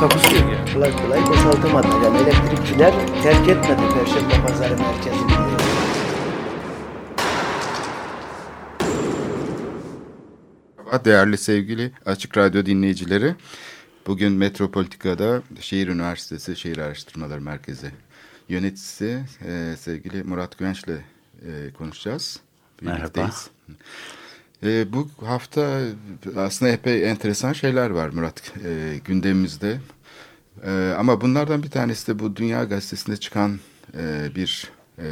Takusuyor yani. Kolay kolay boşaltamadı. Yani elektrikçiler terk etmedi Perşembe Pazarı merkezini. Merhaba değerli sevgili Açık Radyo dinleyicileri. Bugün Metropolitika'da Şehir Üniversitesi Şehir Araştırmaları Merkezi yöneticisi e, sevgili Murat Güvenç'le e, konuşacağız. Birlikteyiz. E, bu hafta aslında epey enteresan şeyler var Murat e, gündemimizde. E, ama bunlardan bir tanesi de bu Dünya Gazetesi'nde çıkan e, bir e,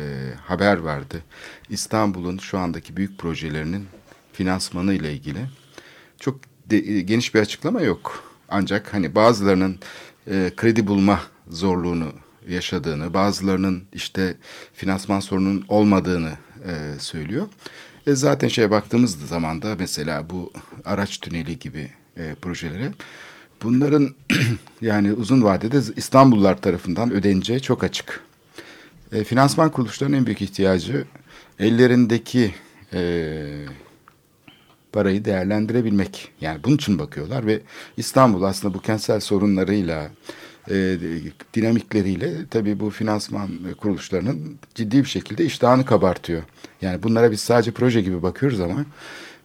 haber vardı. İstanbul'un şu andaki büyük projelerinin finansmanı ile ilgili. Çok de- geniş bir açıklama yok. Ancak hani bazılarının e, kredi bulma zorluğunu yaşadığını, bazılarının işte finansman sorunun olmadığını e, söylüyor. E, zaten şeye baktığımız zaman da mesela bu araç tüneli gibi e, projelere bunların yani uzun vadede İstanbullular tarafından ödeneceği çok açık. E, finansman kuruluşlarının en büyük ihtiyacı ellerindeki e, parayı değerlendirebilmek. Yani bunun için bakıyorlar ve İstanbul aslında bu kentsel sorunlarıyla, e, dinamikleriyle tabii bu finansman kuruluşlarının ciddi bir şekilde iştahını kabartıyor. Yani bunlara biz sadece proje gibi bakıyoruz ama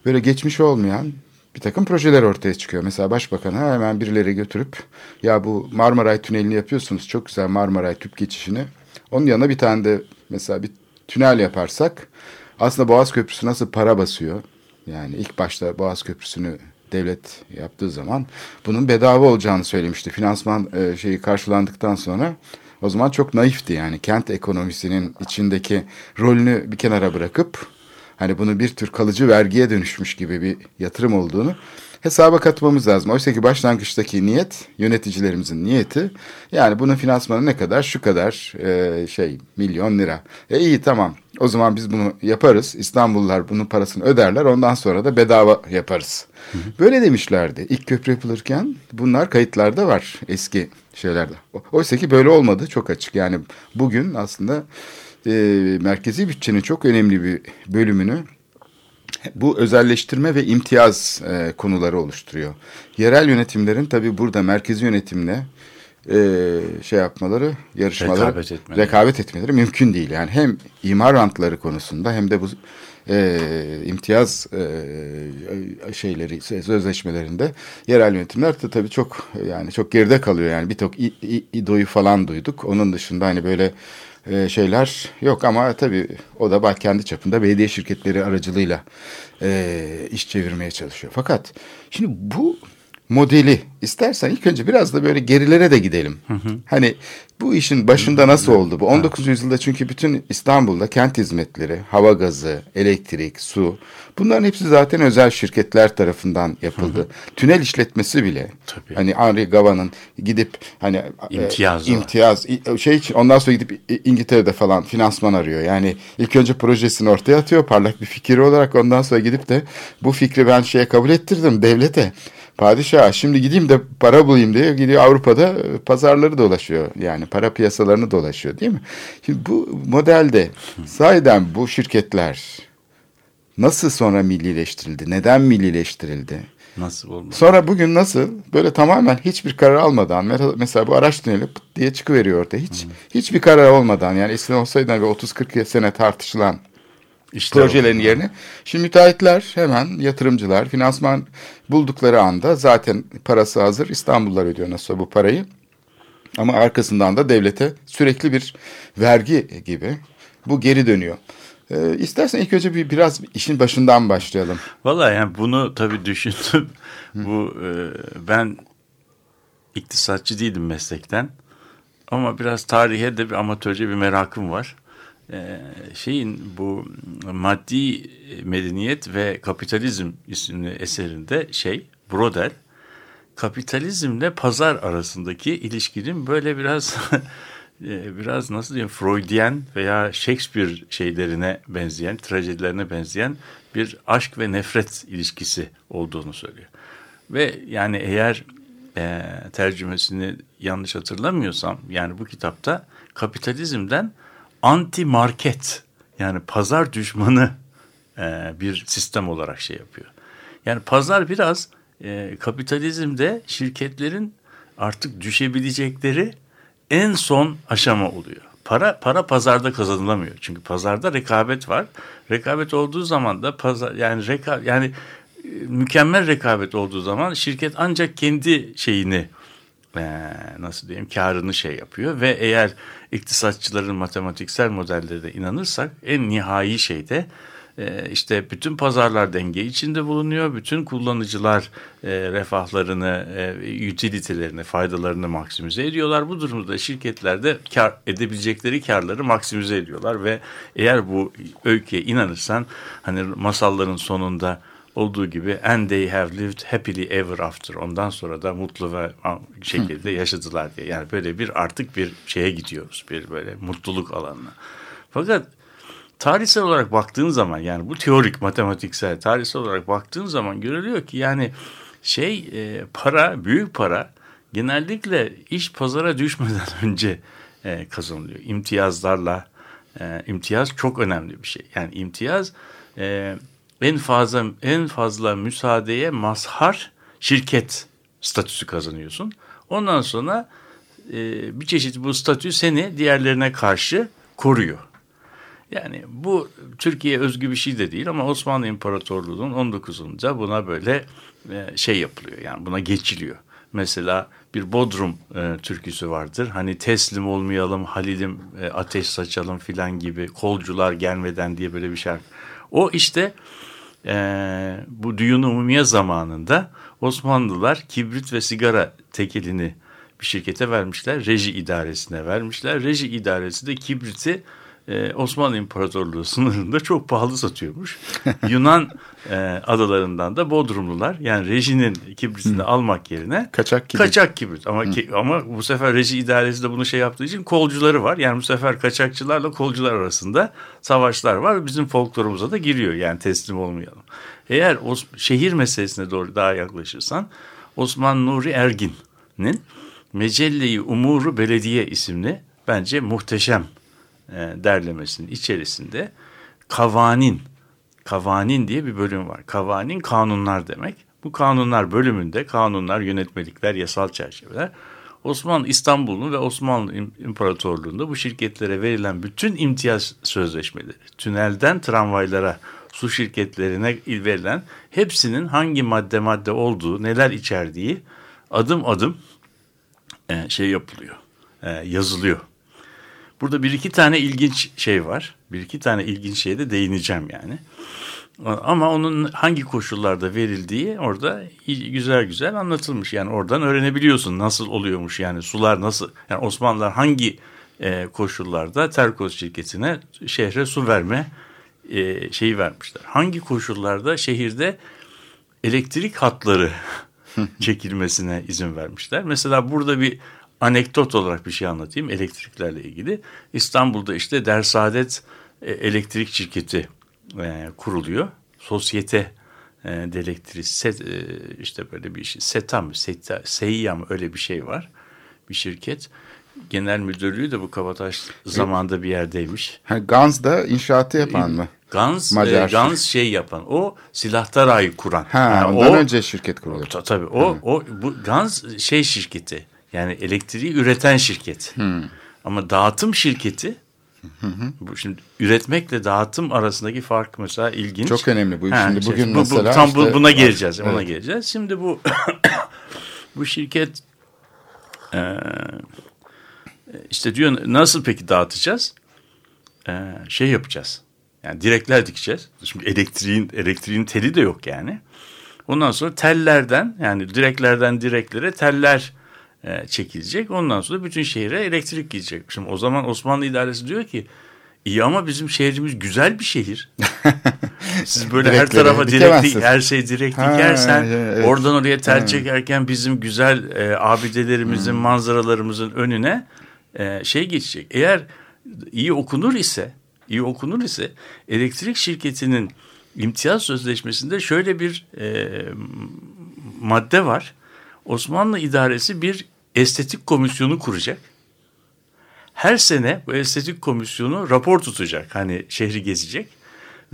böyle geçmiş olmayan bir takım projeler ortaya çıkıyor. Mesela başbakana hemen birileri götürüp ya bu Marmaray Tüneli'ni yapıyorsunuz çok güzel Marmaray tüp geçişini. Onun yanına bir tane de mesela bir tünel yaparsak aslında Boğaz Köprüsü nasıl para basıyor? Yani ilk başta Boğaz Köprüsü'nü devlet yaptığı zaman bunun bedava olacağını söylemişti. Finansman e, şeyi karşılandıktan sonra o zaman çok naifti yani kent ekonomisinin içindeki rolünü bir kenara bırakıp hani bunu bir tür kalıcı vergiye dönüşmüş gibi bir yatırım olduğunu hesaba katmamız lazım. Oysa ki başlangıçtaki niyet yöneticilerimizin niyeti yani bunun finansmanı ne kadar şu kadar e, şey milyon lira. E iyi tamam o zaman biz bunu yaparız İstanbullular bunun parasını öderler ondan sonra da bedava yaparız. Böyle demişlerdi ilk köprü yapılırken bunlar kayıtlarda var eski şeylerde. Oysa ki böyle olmadı çok açık yani bugün aslında e, merkezi bütçenin çok önemli bir bölümünü bu özelleştirme ve imtiyaz e, konuları oluşturuyor. Yerel yönetimlerin tabii burada merkezi yönetimle e, şey yapmaları, yarışmaları, Rekabet etmeleri. rekabet etmeleri mümkün değil. Yani hem imar rantları konusunda hem de bu e, imtiyaz e, şeyleri, sözleşmelerinde yerel yönetimler de tabii çok yani çok geride kalıyor. Yani bir tok İ- İ- İDO'yu falan duyduk. Onun dışında hani böyle e, şeyler yok ama tabii o da kendi çapında belediye şirketleri aracılığıyla e, iş çevirmeye çalışıyor. Fakat şimdi bu modeli istersen ilk önce biraz da böyle gerilere de gidelim. Hani bu işin başında nasıl oldu bu? 19. yüzyılda çünkü bütün İstanbul'da kent hizmetleri, hava gazı, elektrik, su bunların hepsi zaten özel şirketler tarafından yapıldı. Tünel işletmesi bile Tabii. hani Henri Gava'nın gidip hani e, imtiyaz i- şey için ondan sonra gidip İngiltere'de falan finansman arıyor. Yani ilk önce projesini ortaya atıyor parlak bir fikir olarak ondan sonra gidip de bu fikri ben şeye kabul ettirdim devlete. Padişah şimdi gideyim de para bulayım diye gidiyor Avrupa'da e, pazarları dolaşıyor. Yani para piyasalarını dolaşıyor değil mi? Şimdi bu modelde sahiden bu şirketler nasıl sonra millileştirildi? Neden millileştirildi? Nasıl olmuş? Sonra bugün nasıl böyle tamamen hiçbir karar almadan me- mesela bu araç tüneli pıt diye çıkıveriyor ortaya. Hiç hiçbir karar olmadan yani eskiden olsaydı hani böyle 30-40 sene tartışılan İşte projelerin yerine şimdi müteahhitler hemen yatırımcılar finansman buldukları anda zaten parası hazır İstanbullular ödüyor nasıl bu parayı. Ama arkasından da devlete sürekli bir vergi gibi bu geri dönüyor. Ee, istersen ilk önce bir biraz işin başından başlayalım. Vallahi yani bunu tabii düşündüm. Bu e, ben iktisatçı değilim meslekten. Ama biraz tarihe de bir amatörce bir merakım var. E, şeyin bu maddi medeniyet ve kapitalizm isimli eserinde şey Brodel kapitalizmle pazar arasındaki ilişkinin böyle biraz e, biraz nasıl diyeyim Freudian veya Shakespeare şeylerine benzeyen, trajedilerine benzeyen bir aşk ve nefret ilişkisi olduğunu söylüyor. Ve yani eğer e, tercümesini yanlış hatırlamıyorsam yani bu kitapta kapitalizmden anti market yani pazar düşmanı e, bir sistem olarak şey yapıyor. Yani pazar biraz e, kapitalizmde şirketlerin artık düşebilecekleri en son aşama oluyor. Para para pazarda kazanılamıyor. Çünkü pazarda rekabet var. Rekabet olduğu zaman da pazar yani reka, yani e, mükemmel rekabet olduğu zaman şirket ancak kendi şeyini e, nasıl diyeyim karını şey yapıyor ve eğer iktisatçıların matematiksel modellerine inanırsak en nihai şeyde e, işte bütün pazarlar denge içinde bulunuyor. Bütün kullanıcılar e, refahlarını, e, utilitelerini, faydalarını maksimize ediyorlar. Bu durumda şirketler de kar edebilecekleri karları maksimize ediyorlar ve eğer bu öyküye inanırsan hani masalların sonunda olduğu gibi and they have lived happily ever after ondan sonra da mutlu ve şekilde yaşadılar diye. Yani böyle bir artık bir şeye gidiyoruz bir böyle mutluluk alanına. Fakat tarihsel olarak baktığın zaman yani bu teorik matematiksel tarihsel olarak baktığın zaman görülüyor ki yani şey e, para büyük para genellikle iş pazara düşmeden önce e, kazanılıyor. İmtiyazlarla e, imtiyaz çok önemli bir şey. Yani imtiyaz e, en fazla en fazla müsaadeye mazhar şirket statüsü kazanıyorsun. Ondan sonra e, bir çeşit bu statü seni diğerlerine karşı koruyor. Yani bu Türkiye özgü bir şey de değil ama Osmanlı İmparatorluğu'nun 19'unda buna böyle e, şey yapılıyor. Yani buna geçiliyor. Mesela bir Bodrum e, türküsü vardır. Hani teslim olmayalım, Halil'im e, ateş saçalım filan gibi kolcular gelmeden diye böyle bir şarkı. O işte e, bu düğün umumiye zamanında Osmanlılar kibrit ve sigara tekelini bir şirkete vermişler. Reji idaresine vermişler. Reji idaresi de kibriti e, Osmanlı İmparatorluğu sınırında çok pahalı satıyormuş. Yunan e, adalarından da Bodrumlular yani rejinin kibritini Hı. almak yerine kaçak kibrit. Kaçak kibrit ama ki, ama bu sefer reji idaresi de bunu şey yaptığı için kolcuları var. Yani bu sefer kaçakçılarla kolcular arasında savaşlar var. Bizim folklorumuza da giriyor yani teslim olmayalım. Eğer o şehir meselesine doğru daha yaklaşırsan Osman Nuri Ergin'in Mecelle-i Umuru Belediye isimli bence muhteşem derlemesinin içerisinde kavanin, kavanin diye bir bölüm var. Kavanin kanunlar demek. Bu kanunlar bölümünde kanunlar, yönetmelikler, yasal çerçeveler Osmanlı İstanbul'un ve Osmanlı İmparatorluğu'nda bu şirketlere verilen bütün imtiyaz sözleşmeleri, tünelden tramvaylara, su şirketlerine verilen hepsinin hangi madde madde olduğu, neler içerdiği adım adım e, şey yapılıyor, e, yazılıyor. Burada bir iki tane ilginç şey var. Bir iki tane ilginç şeye de değineceğim yani. Ama onun hangi koşullarda verildiği orada güzel güzel anlatılmış. Yani oradan öğrenebiliyorsun nasıl oluyormuş yani sular nasıl yani Osmanlılar hangi e, koşullarda Terkos şirketine şehre su verme e, şeyi vermişler. Hangi koşullarda şehirde elektrik hatları çekilmesine izin vermişler. Mesela burada bir anekdot olarak bir şey anlatayım elektriklerle ilgili. İstanbul'da işte Dersaadet e, Elektrik Şirketi e, kuruluyor. Sosyete e, de set, e, işte böyle bir şey. SETA mı, SETA, SEİA mı öyle bir şey var. Bir şirket. Genel müdürlüğü de bu Kabataş zamanında bir yerdeymiş. Ha, Gans da inşaatı yapan mı? Gans, Macar e, Gans şey yapan. O silahtarayı kuran. Ha, yani ondan o, önce şirket kuruluyor. Ta, tabii o, o bu Gans şey şirketi. Yani elektriği üreten şirket. Hmm. Ama dağıtım şirketi Hı Bu şimdi üretmekle dağıtım arasındaki fark mesela ilginç. Çok önemli bu. Ha, şimdi bugün bu, mesela bu, tam işte, buna geleceğiz. Evet. Ona geleceğiz. Şimdi bu bu şirket e, işte diyor nasıl peki dağıtacağız? E, şey yapacağız. Yani direkler dikeceğiz. Şimdi elektriğin elektriğin teli de yok yani. Ondan sonra tellerden yani direklerden direklere teller e, çekilecek. Ondan sonra bütün şehre elektrik gidecek. Şimdi o zaman Osmanlı idaresi diyor ki iyi ama bizim şehrimiz güzel bir şehir. Siz böyle her tarafa direkt her şey direkt ha, dikersen evet. oradan oraya tel çekerken bizim güzel e, abidelerimizin, hmm. manzaralarımızın önüne e, şey geçecek. Eğer iyi okunur ise iyi okunur ise elektrik şirketinin imtiyaz sözleşmesinde şöyle bir e, madde var. Osmanlı idaresi bir estetik komisyonu kuracak. Her sene bu estetik komisyonu rapor tutacak. Hani şehri gezecek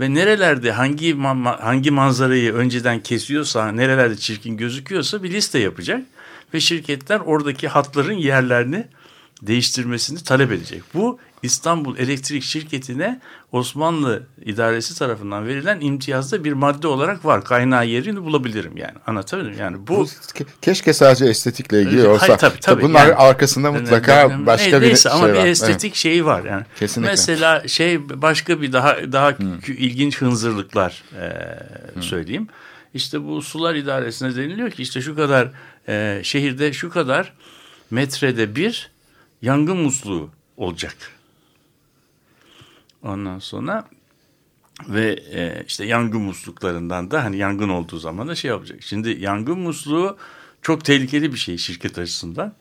ve nerelerde hangi hangi manzarayı önceden kesiyorsa, nerelerde çirkin gözüküyorsa bir liste yapacak ve şirketler oradaki hatların yerlerini değiştirmesini talep edecek. Bu İstanbul Elektrik Şirketi'ne Osmanlı idaresi tarafından verilen imtiyazda bir madde olarak var. Kaynağı yerini bulabilirim yani. Anlatabilirim yani bu keşke sadece estetikle ilgili olsa. Hayır, tabii, tabii. Bunlar yani, arkasında mutlaka yani, başka neyse, bir şey ama var. bir estetik evet. şeyi var yani. Kesinlikle. Mesela şey başka bir daha daha hmm. ilginç hınzırlıklar e, hmm. söyleyeyim. İşte bu sular idaresine deniliyor ki işte şu kadar e, şehirde şu kadar metrede bir yangın musluğu olacak. Ondan sonra ve e, işte yangın musluklarından da hani yangın olduğu zaman da şey yapacak. Şimdi yangın musluğu çok tehlikeli bir şey şirket açısından.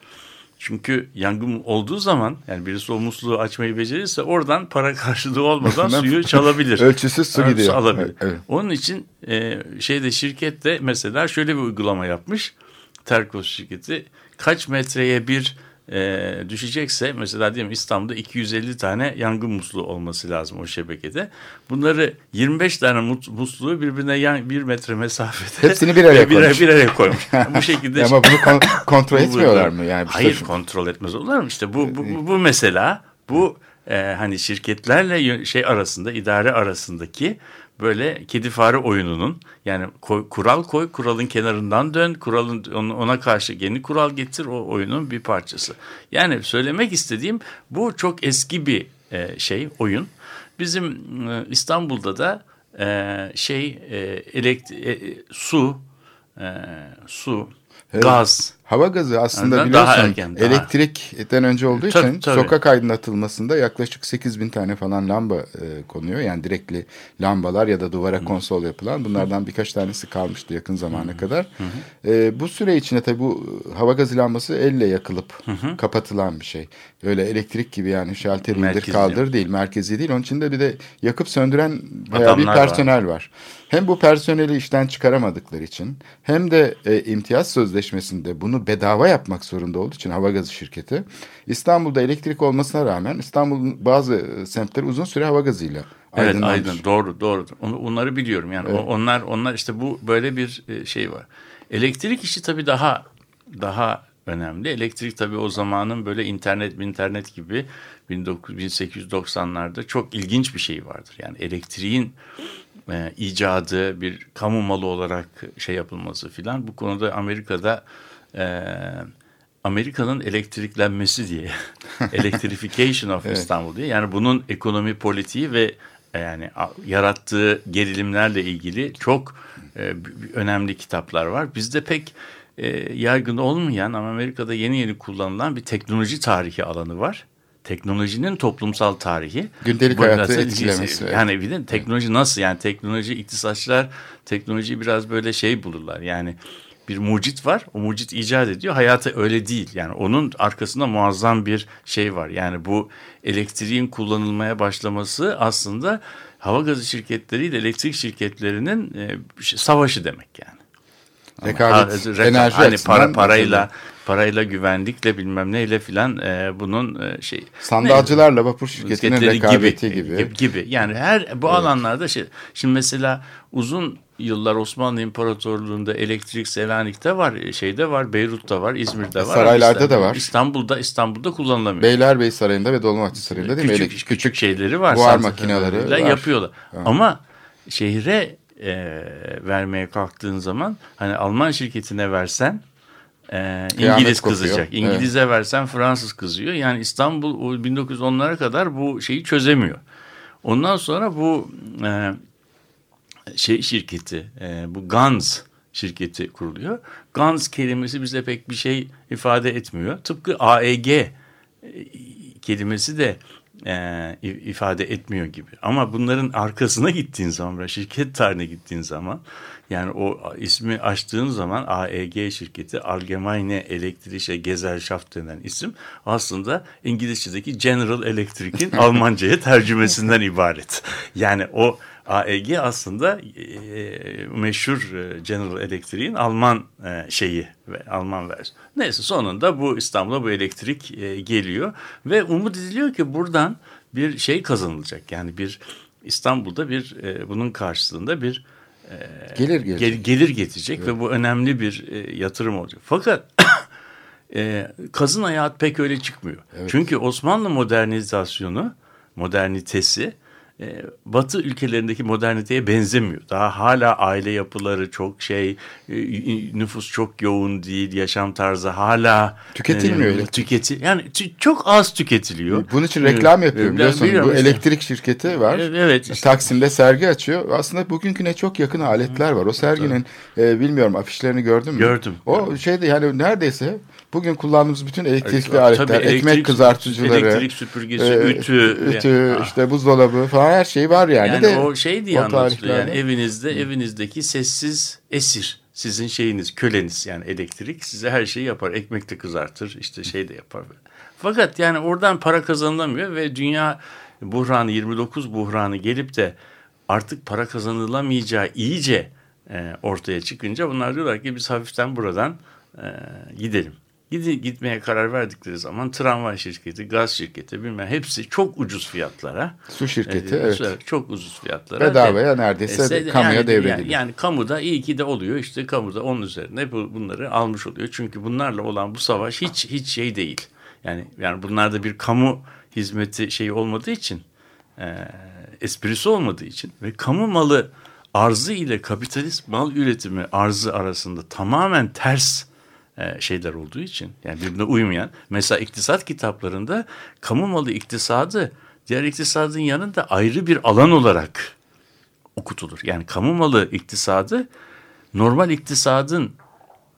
Çünkü yangın olduğu zaman yani birisi o musluğu açmayı becerirse oradan para karşılığı olmadan suyu çalabilir. Ölçüsüz su gidiyor. Su alabilir. Evet, evet. Onun için e, şeyde şirkette mesela şöyle bir uygulama yapmış. Terkos şirketi kaç metreye bir e, düşecekse mesela diyelim İstanbul'da 250 tane yangın musluğu olması lazım o şebekede. Bunları 25 tane musluğu birbirine yan, bir metre mesafede hepsini bir araya koymuş. Bir, araya koymuş. Yani bu şekilde Ama bunu kon kontrol etmiyorlar mı yani? Hayır şu... kontrol etmez olurlar mı? İşte bu bu, bu, bu mesela bu e, hani şirketlerle şey arasında idare arasındaki böyle kedi fare oyununun yani koy, kural koy kuralın kenarından dön kuralın ona karşı yeni kural getir o oyunun bir parçası. Yani söylemek istediğim bu çok eski bir e, şey oyun. Bizim e, İstanbul'da da e, şey e, elekt e, su e, su evet. gaz Hava gazı aslında yani biliyorsun daha erken, daha... elektrikten önce olduğu tabii, için tabii. sokak aydınlatılmasında yaklaşık 8 bin tane falan lamba e, konuyor. Yani direktli lambalar ya da duvara Hı. konsol yapılan bunlardan birkaç tanesi kalmıştı yakın zamana Hı. kadar. Hı. E, bu süre içinde tabii bu hava gazı lambası elle yakılıp Hı. kapatılan bir şey. Öyle elektrik gibi yani şalter indir kaldır değil merkezi değil. Onun için de bir de yakıp söndüren bayağı bir personel var. var. Hem bu personeli işten çıkaramadıkları için hem de e, imtiyaz sözleşmesinde bunu bedava yapmak zorunda olduğu için hava gazı şirketi İstanbul'da elektrik olmasına rağmen İstanbul'un bazı e, semtleri uzun süre hava gazıyla Evet aydın doğru doğru. onları biliyorum yani evet. onlar onlar işte bu böyle bir e, şey var. Elektrik işi tabii daha daha önemli. Elektrik tabii o zamanın böyle internet internet gibi 1890'larda çok ilginç bir şey vardır. Yani elektriğin e, icadı bir kamu malı olarak şey yapılması filan bu konuda Amerika'da e, Amerika'nın elektriklenmesi diye electrification of evet. İstanbul diye yani bunun ekonomi politiği ve e, yani yarattığı gerilimlerle ilgili çok e, önemli kitaplar var. Bizde pek e, yaygın olmayan ama Amerika'da yeni yeni kullanılan bir teknoloji tarihi alanı var teknolojinin toplumsal tarihi. Gündelik hayatı etkilemesi. Yani bir de teknoloji nasıl yani teknoloji iktisatçılar teknolojiyi biraz böyle şey bulurlar. Yani bir mucit var. O mucit icat ediyor. Hayatı öyle değil. Yani onun arkasında muazzam bir şey var. Yani bu elektriğin kullanılmaya başlaması aslında hava gazı şirketleriyle elektrik şirketlerinin e, savaşı demek yani. Rekabet, Ama, enerji hani para parayla parayla güvenlikle bilmem neyle filan e, bunun e, şey sandalcılarla vapur şirketinin rekabeti gibi, gibi gibi yani her bu evet. alanlarda şey şimdi mesela uzun yıllar Osmanlı İmparatorluğu'nda elektrik Selanik'te var, şeyde var, Beyrut'ta var, İzmir'de var. Saraylarda da var. İstanbul'da İstanbul'da kullanılamıyor. Beylerbeyi Sarayı'nda ve Dolmabahçe Sarayı'nda değil küçük, mi? Küçük, küçük şeyleri var. Buhar makineleri var. Yapıyorlar. Ha. Ama şehre e, vermeye kalktığın zaman hani Alman şirketine versen e, İngiliz kızacak. İngiliz'e evet. versen Fransız kızıyor. Yani İstanbul 1910'lara kadar bu şeyi çözemiyor. Ondan sonra bu e, şey şirketi, e, bu Gans şirketi kuruluyor. Gans kelimesi bize pek bir şey ifade etmiyor. Tıpkı AEG e, kelimesi de e, ifade etmiyor gibi. Ama bunların arkasına gittiğin zaman, şirket tarihine gittiğin zaman yani o ismi açtığın zaman AEG şirketi Allgemeine Elektrische Gesellschaft denen isim aslında İngilizce'deki General Electric'in Almanca'ya tercümesinden ibaret. Yani o AEG aslında e, meşhur e, General Electric'in Alman e, şeyi ve Alman versiyonu. Neyse sonunda bu İstanbul'a bu elektrik e, geliyor ve umut ediliyor ki buradan bir şey kazanılacak. Yani bir İstanbul'da bir e, bunun karşılığında bir e, gelir gel, gelir getirecek evet. ve bu önemli bir e, yatırım olacak. Fakat e, kazın ayağı pek öyle çıkmıyor. Evet. Çünkü Osmanlı modernizasyonu, modernitesi e, Batı ülkelerindeki moderniteye benzemiyor. Daha hala aile yapıları çok şey, e, nüfus çok yoğun değil, yaşam tarzı hala tüketilmiyor. E, tüketi yani çok az tüketiliyor. Bunun için reklam yapıyor biliyorsun. Biliyorum, bu elektrik şirketi var. Evet. Işte. Taksim'de sergi açıyor. Aslında bugünküne çok yakın aletler var. O serginin e, bilmiyorum afişlerini gördün mü? Gördüm. O şeyde yani neredeyse bugün kullandığımız bütün elektrikli evet, aletler, tabii, ekmek elektrik, kızartıcıları, elektrik süpürgesi, e, ütü, ütü, yani, işte buzdolabı falan her şey var yani. Yani de, o şey diye anlatılıyor. Yani evinizde evinizdeki sessiz esir sizin şeyiniz köleniz yani elektrik size her şeyi yapar. Ekmek de kızartır işte şey de yapar. Fakat yani oradan para kazanılamıyor ve dünya buhranı 29 buhranı gelip de artık para kazanılamayacağı iyice e, ortaya çıkınca bunlar diyorlar ki biz hafiften buradan e, gidelim. Gidi, gitmeye karar verdikleri zaman tramvay şirketi, gaz şirketi bilmem hepsi çok ucuz fiyatlara. Su şirketi e, evet. Çok ucuz fiyatlara. Bedavaya neredeyse e, kamuya yani, devrediliyor. Yani, yani kamuda iyi ki de oluyor işte kamuda onun üzerine bu, bunları almış oluyor. Çünkü bunlarla olan bu savaş hiç hiç şey değil. Yani yani bunlarda bir kamu hizmeti şeyi olmadığı için e, esprisi olmadığı için ve kamu malı arzı ile kapitalist mal üretimi arzı arasında tamamen ters şeyler olduğu için yani birbirine uymayan mesela iktisat kitaplarında kamu malı iktisadı diğer iktisadın yanında ayrı bir alan olarak okutulur. Yani kamu malı iktisadı normal iktisadın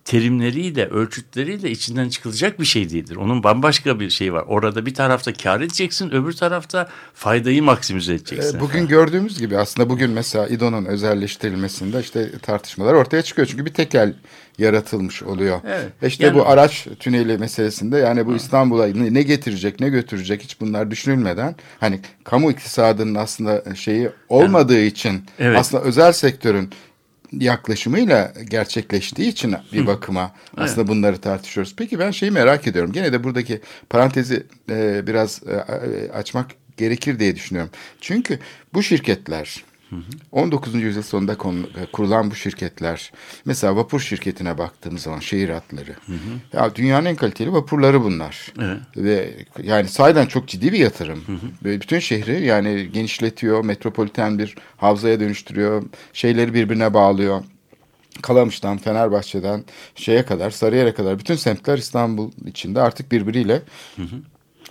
terimleriyle, ölçütleriyle içinden çıkılacak bir şey değildir. Onun bambaşka bir şey var. Orada bir tarafta kar edeceksin, öbür tarafta faydayı maksimize edeceksin. E, bugün gördüğümüz gibi aslında bugün mesela İDO'nun özelleştirilmesinde işte tartışmalar ortaya çıkıyor. Çünkü bir tekel yaratılmış oluyor. Evet. E işte yani, bu araç tüneli meselesinde yani bu İstanbul'a ne getirecek, ne götürecek hiç bunlar düşünülmeden hani kamu iktisadının aslında şeyi olmadığı yani, için evet. aslında özel sektörün yaklaşımıyla gerçekleştiği için bir bakıma Hı. aslında evet. bunları tartışıyoruz. Peki ben şeyi merak ediyorum. Gene de buradaki parantezi e, biraz e, açmak gerekir diye düşünüyorum. Çünkü bu şirketler 19. yüzyıl sonunda kurulan bu şirketler mesela vapur şirketine baktığımız zaman şehir hatları hı hı. ya dünyanın en kaliteli vapurları bunlar evet. ve yani sahiden çok ciddi bir yatırım hı hı. ve bütün şehri yani genişletiyor metropoliten bir havzaya dönüştürüyor şeyleri birbirine bağlıyor Kalamış'tan, Fenerbahçe'den şeye kadar, Sarıyer'e kadar bütün semtler İstanbul içinde artık birbiriyle hı hı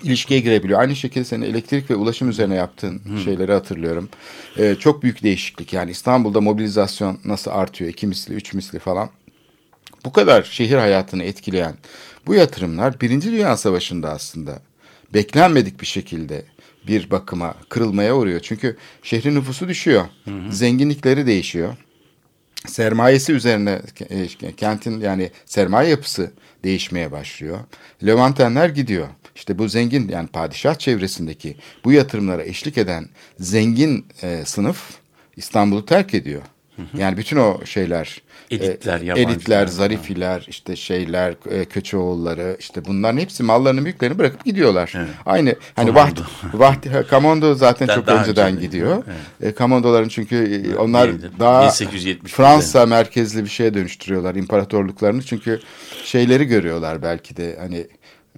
ilişkiye girebiliyor. Aynı şekilde senin elektrik ve ulaşım üzerine yaptığın hmm. şeyleri hatırlıyorum. Ee, çok büyük değişiklik yani İstanbul'da mobilizasyon nasıl artıyor iki misli üç misli falan. Bu kadar şehir hayatını etkileyen bu yatırımlar Birinci Dünya Savaşı'nda aslında beklenmedik bir şekilde bir bakıma kırılmaya uğruyor. Çünkü şehrin nüfusu düşüyor. Hı Zenginlikleri değişiyor. Sermayesi üzerine e, kentin yani sermaye yapısı değişmeye başlıyor. Levantenler gidiyor. İşte bu zengin yani padişah çevresindeki bu yatırımlara eşlik eden zengin e, sınıf İstanbul'u terk ediyor. Yani bütün o şeyler elitler, e, elitler, zarifiler, işte şeyler, e, Köçeoğulları işte bunların hepsi mallarını mülklerini bırakıp gidiyorlar. Evet. Aynı hani Vahdi, Vahdi Kamondo zaten çok daha önceden önce gidiyor. Evet. E, Kamondoların çünkü e, onlar Neydi? daha Fransa merkezli bir şeye dönüştürüyorlar imparatorluklarını çünkü şeyleri görüyorlar belki de hani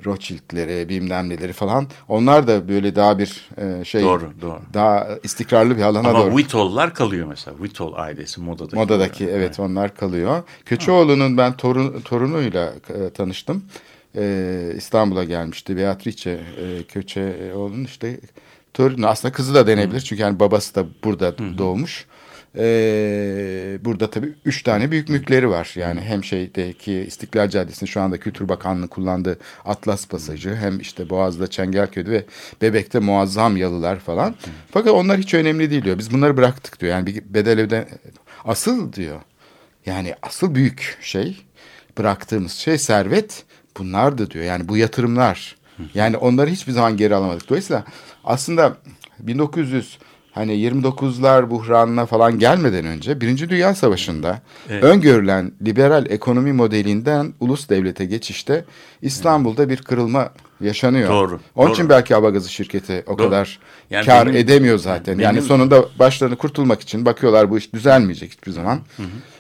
Rothschild'leri, bilmem neleri falan. Onlar da böyle daha bir e, şey doğru, doğru. daha istikrarlı bir alana Ama doğru. Ama Whittall'lar kalıyor mesela. Whittall ailesi modadaki. Modadaki evet, evet onlar kalıyor. Köçeoğlu'nun ben torun, torunuyla e, tanıştım. E, İstanbul'a gelmişti. Beatrice e, Köçeoğlu'nun işte torunu aslında kızı da denebilir. Hı. Çünkü yani babası da burada Hı. doğmuş. E, burada burada tabii üç tane büyük mülkleri var. Yani hem şeydeki İstiklal Caddesi'nin şu anda Kültür Bakanlığı kullandığı Atlas Pasajı hem işte Boğaz'da Çengelköy'de ve Bebek'te muazzam yalılar falan. Fakat onlar hiç önemli değil diyor. Biz bunları bıraktık diyor. Yani bir bedel öden asıl diyor. Yani asıl büyük şey bıraktığımız şey servet bunlardı diyor. Yani bu yatırımlar. Yani onları hiçbir zaman geri alamadık. Dolayısıyla aslında 1900 hani 29'lar buhranına falan gelmeden önce Birinci Dünya Savaşı'nda Evet. öngörülen liberal ekonomi modelinden ulus devlete geçişte İstanbul'da bir kırılma yaşanıyor. Doğru, Onun doğru. için belki hava gazı şirketi o Doğru. kadar Yani kar benim- edemiyor zaten. yani benim- sonunda başlarını kurtulmak için bakıyorlar bu iş düzelmeyecek hiçbir zaman.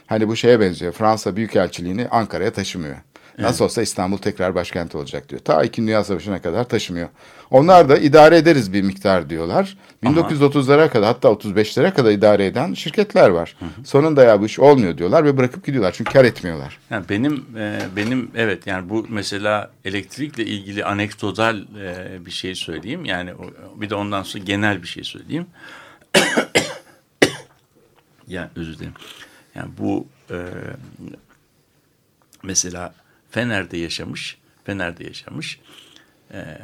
Hani bu şeye benziyor. Fransa Büyükelçiliğini Ankara'ya taşımıyor. Nasıl olsa İstanbul tekrar başkent olacak diyor. Ta İkinci Dünya Savaşı'na kadar taşımıyor. Onlar da idare ederiz bir miktar diyorlar. 1930'lara kadar hatta 35'lere kadar idare eden şirketler var. Sonunda ya bu iş olmuyor diyorlar ve bırakıp gidiyorlar. Çünkü kar etmiyorlar. Yani benim e, benim evet yani bu mesela elektrikle ilgili anekdotal e, bir şey söyleyeyim. Yani bir de ondan sonra genel bir şey söyleyeyim. ya özür dilerim. Yani bu e, mesela Fener'de yaşamış, Fener'de yaşamış. E,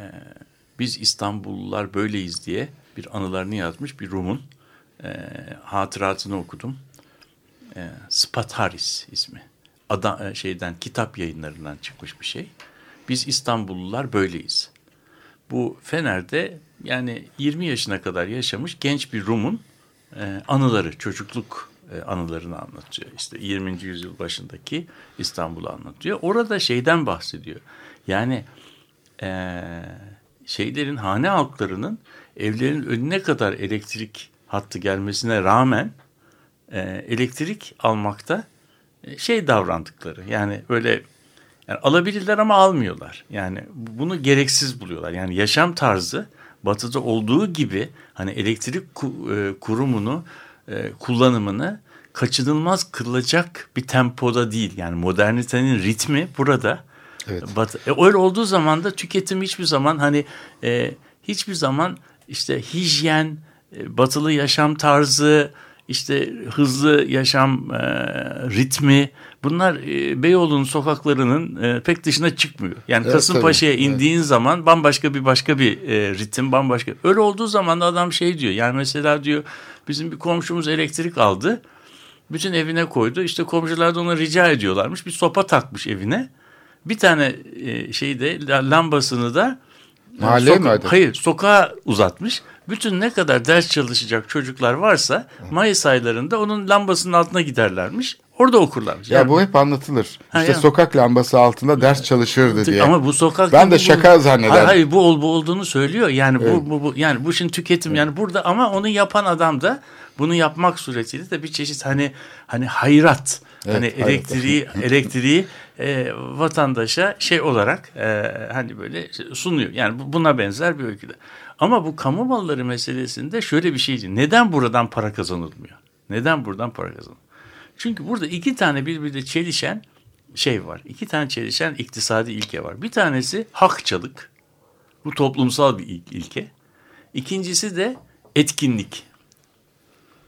biz İstanbullular böyleyiz diye bir anılarını yazmış bir Rum'un e, hatıratını okudum. E, Spataris ismi. Adam, e, şeyden kitap yayınlarından çıkmış bir şey. Biz İstanbullular böyleyiz. Bu Fener'de yani 20 yaşına kadar yaşamış genç bir Rum'un e, anıları, çocukluk anılarını anlatıyor. İşte 20. yüzyıl başındaki İstanbul'u anlatıyor. Orada şeyden bahsediyor. Yani e, şeylerin hane halklarının evlerin önüne kadar elektrik hattı gelmesine rağmen e, elektrik almakta e, şey davrandıkları. Yani böyle yani alabilirler ama almıyorlar. Yani bunu gereksiz buluyorlar. Yani yaşam tarzı batıda olduğu gibi hani elektrik e, kurumunu e, kullanımını kaçınılmaz kırılacak bir tempoda değil. Yani modernitenin ritmi burada. Evet. Batı, e, öyle olduğu zaman da tüketim hiçbir zaman hani e, hiçbir zaman işte hijyen, e, batılı yaşam tarzı, işte hızlı yaşam e, ritmi bunlar e, Beyoğlu'nun sokaklarının e, pek dışına çıkmıyor. Yani Evet, Kasımpaşa'ya tabii, indiğin zaman bambaşka bir başka bir e, ritim bambaşka. Öyle olduğu zaman da adam şey diyor. Yani mesela diyor bizim bir komşumuz elektrik aldı. Bütün evine koydu. İşte komşular da ona rica ediyorlarmış. Bir sopa takmış evine. Bir tane e, şeyde la- lambasını da e, Mahalleye soka- mi verdi? Hayır sokağa uzatmış. Bütün ne kadar ders çalışacak çocuklar varsa Mayıs aylarında onun lambasının altına giderlermiş. Orada okurlarmış. Ya Yani- bu hep anlatılır. Ha, işte ya. sokak lambası altında ders çalışırdı diye. Ama bu sokak Ben de bu- şaka zannederdim. Hayır, hayır bu, ol- bu olduğunu söylüyor. Yani Evet. bu, bu, bu yani bu şimdi tüketim yani burada ama onu yapan adam da bunu yapmak suretiyle de bir çeşit hani hani hayrat Evet, hani hayrat. elektriği elektriği e, vatandaşa şey olarak e, hani böyle sunuyor. Yani bu- buna benzer bir öyküde. Ama bu kamu malları meselesinde şöyle bir şey. Neden buradan para kazanılmıyor? Neden buradan para kazanılmıyor? Çünkü burada iki tane birbiriyle çelişen şey var. İki tane çelişen iktisadi ilke var. Bir tanesi hakçılık. Bu toplumsal bir il- ilke. İkincisi de etkinlik.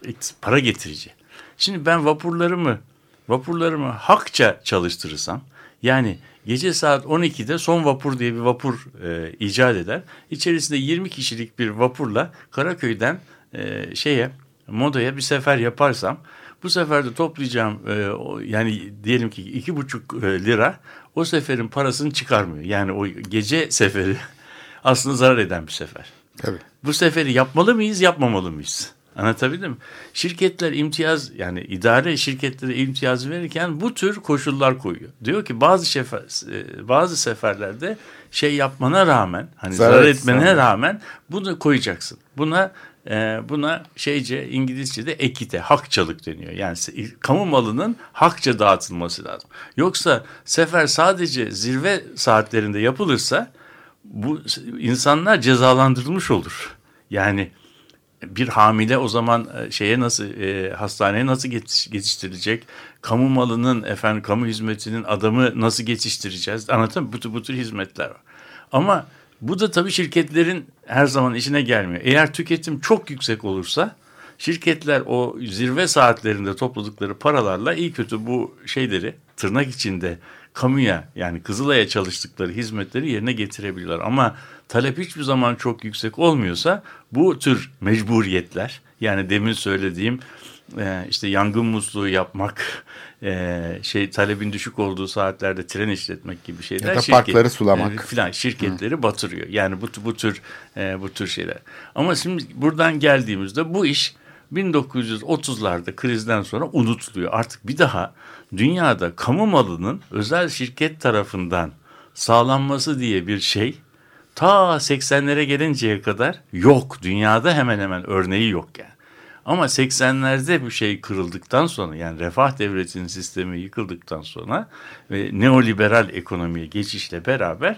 Et- Para getirici. Şimdi ben vapurlarımı vapurlarımı hakça çalıştırırsam yani gece saat 12'de son vapur diye bir vapur e, icat eder. İçerisinde 20 kişilik bir vapurla Karaköy'den e, şeye Moda'ya bir sefer yaparsam bu seferde toplayacağım e, yani diyelim ki iki buçuk e, lira o seferin parasını çıkarmıyor. Yani o gece seferi aslında zarar eden bir sefer. Tabii. Bu seferi yapmalı mıyız, yapmamalı mıyız? Anlatabildim mi? Şirketler imtiyaz yani idare şirketlere imtiyaz verirken bu tür koşullar koyuyor. Diyor ki bazı şefer, e, bazı seferlerde şey yapmana rağmen hani Zarar zarar, etmene de. rağmen bunu koyacaksın. Buna e, buna şeyce İngilizce'de ekite, hakçalık deniyor. Yani kamu malının hakça dağıtılması lazım. Yoksa sefer sadece zirve saatlerinde yapılırsa bu insanlar cezalandırılmış olur. Yani bir hamile o zaman e, şeye nasıl e, hastaneye nasıl yetiş- yetiştirilecek? Kamu malının efendim kamu hizmetinin adamı nasıl yetiştireceğiz? Anlatın? Bu, tür- bu tür hizmetler var. Ama bu da tabii şirketlerin her zaman işine gelmiyor. Eğer tüketim çok yüksek olursa şirketler o zirve saatlerinde topladıkları paralarla iyi kötü bu şeyleri tırnak içinde kamuya yani Kızılay'a çalıştıkları hizmetleri yerine getirebiliyorlar. Ama talep hiçbir zaman çok yüksek olmuyorsa bu tür mecburiyetler yani demin söylediğim e, işte yangın musluğu yapmak, e, şey talebin düşük olduğu saatlerde tren işletmek gibi şeyler. Ya da parkları sulamak. E, filan şirketleri Hı. batırıyor. Yani bu bu tür bu tür şeyler. Ama şimdi buradan geldiğimizde bu iş 1930'larda krizden sonra unutuluyor. Artık bir daha dünyada kamu malının özel şirket tarafından sağlanması diye bir şey ta 80'lere gelinceye kadar yok. Dünyada hemen hemen örneği yok yani. Ama 80'lerde bu şey kırıldıktan sonra yani refah devletinin sistemi yıkıldıktan sonra ve neoliberal ekonomiye geçişle beraber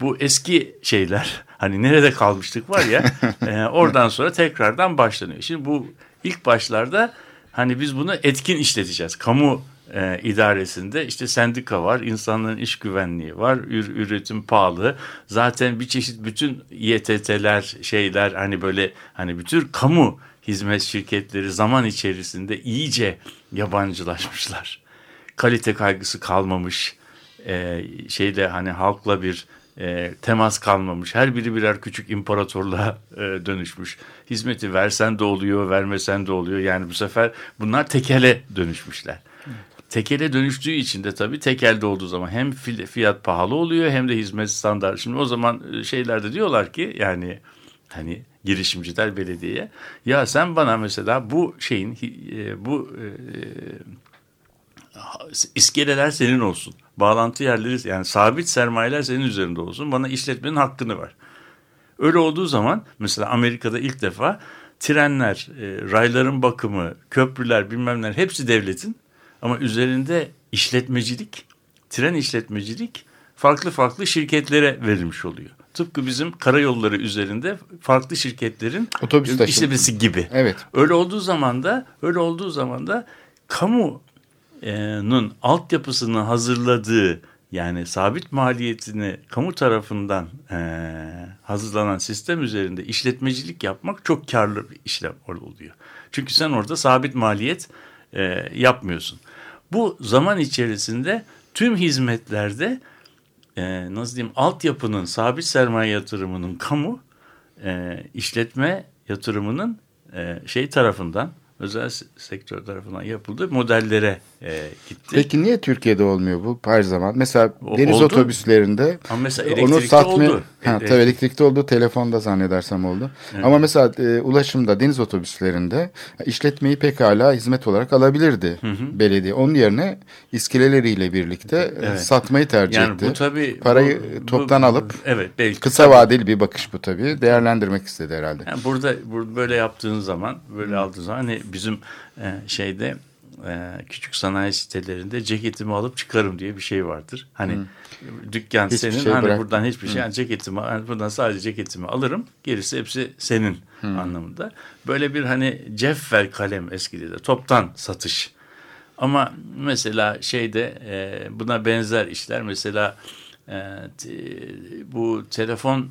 bu eski şeyler hani nerede kalmıştık var ya e, oradan sonra tekrardan başlanıyor. Şimdi bu ilk başlarda hani biz bunu etkin işleteceğiz. Kamu e, idaresinde işte sendika var, insanların iş güvenliği var, ür, üretim pahalı. Zaten bir çeşit bütün YTT'ler şeyler hani böyle hani bütün kamu hizmet şirketleri zaman içerisinde iyice yabancılaşmışlar. Kalite kaygısı kalmamış. E, şeyde hani halkla bir e, temas kalmamış. Her biri birer küçük imparatorluğa e, dönüşmüş. Hizmeti versen de oluyor, vermesen de oluyor. Yani bu sefer bunlar tekele dönüşmüşler. Tekele dönüştüğü için de tabii tekelde olduğu zaman hem fiyat pahalı oluyor hem de hizmet standart. Şimdi o zaman e, şeylerde diyorlar ki yani hani girişimciler belediyeye ya sen bana mesela bu şeyin e, bu e, iskeleler senin olsun. Bağlantı yerleri yani sabit sermayeler senin üzerinde olsun. Bana işletmenin hakkını ver. Öyle olduğu zaman mesela Amerika'da ilk defa trenler, e, rayların bakımı, köprüler bilmem neler hepsi devletin. Ama üzerinde işletmecilik, tren işletmecilik farklı farklı şirketlere verilmiş oluyor. Tıpkı bizim karayolları üzerinde farklı şirketlerin Otobüs işlemesi gibi. Evet. Öyle olduğu zaman da öyle olduğu zaman da kamunun altyapısını hazırladığı yani sabit maliyetini kamu tarafından e, hazırlanan sistem üzerinde işletmecilik yapmak çok karlı bir işlem oluyor. Çünkü sen orada sabit maliyet e, yapmıyorsun. Bu zaman içerisinde tüm hizmetlerde e, nasıl diyeyim altyapının sabit sermaye yatırımının kamu e, işletme yatırımının e, şey tarafından özel sektör tarafından yapıldı modellere e, gitti. Peki niye Türkiye'de olmuyor bu her zaman? Mesela deniz oldu. otobüsleri Ama mesela onu satmıyor. oldu. Ha, tabii elektrikte oldu, telefonda zannedersem oldu. Evet. Ama mesela e, ulaşımda, deniz otobüslerinde işletmeyi pekala hizmet olarak alabilirdi hı hı. belediye. Onun yerine iskeleleriyle birlikte e, evet. satmayı tercih yani etti. Bu tabii parayı bu, toptan bu, alıp evet belki kısa tabii. vadeli bir bakış bu tabii. Değerlendirmek istedi herhalde. Yani burada, burada böyle yaptığın zaman, böyle aldığın zaman hani bizim e, şeyde e, küçük sanayi sitelerinde ceketimi alıp çıkarım diye bir şey vardır. Hani Hı. dükkan hiçbir senin şey hani bırak. buradan hiçbir şey yani ceketimi yani buradan sadece ceketimi alırım gerisi hepsi senin Hı. anlamında. Böyle bir hani ceffel kalem eskide de toptan satış. Ama mesela şeyde e, buna benzer işler mesela e, bu telefon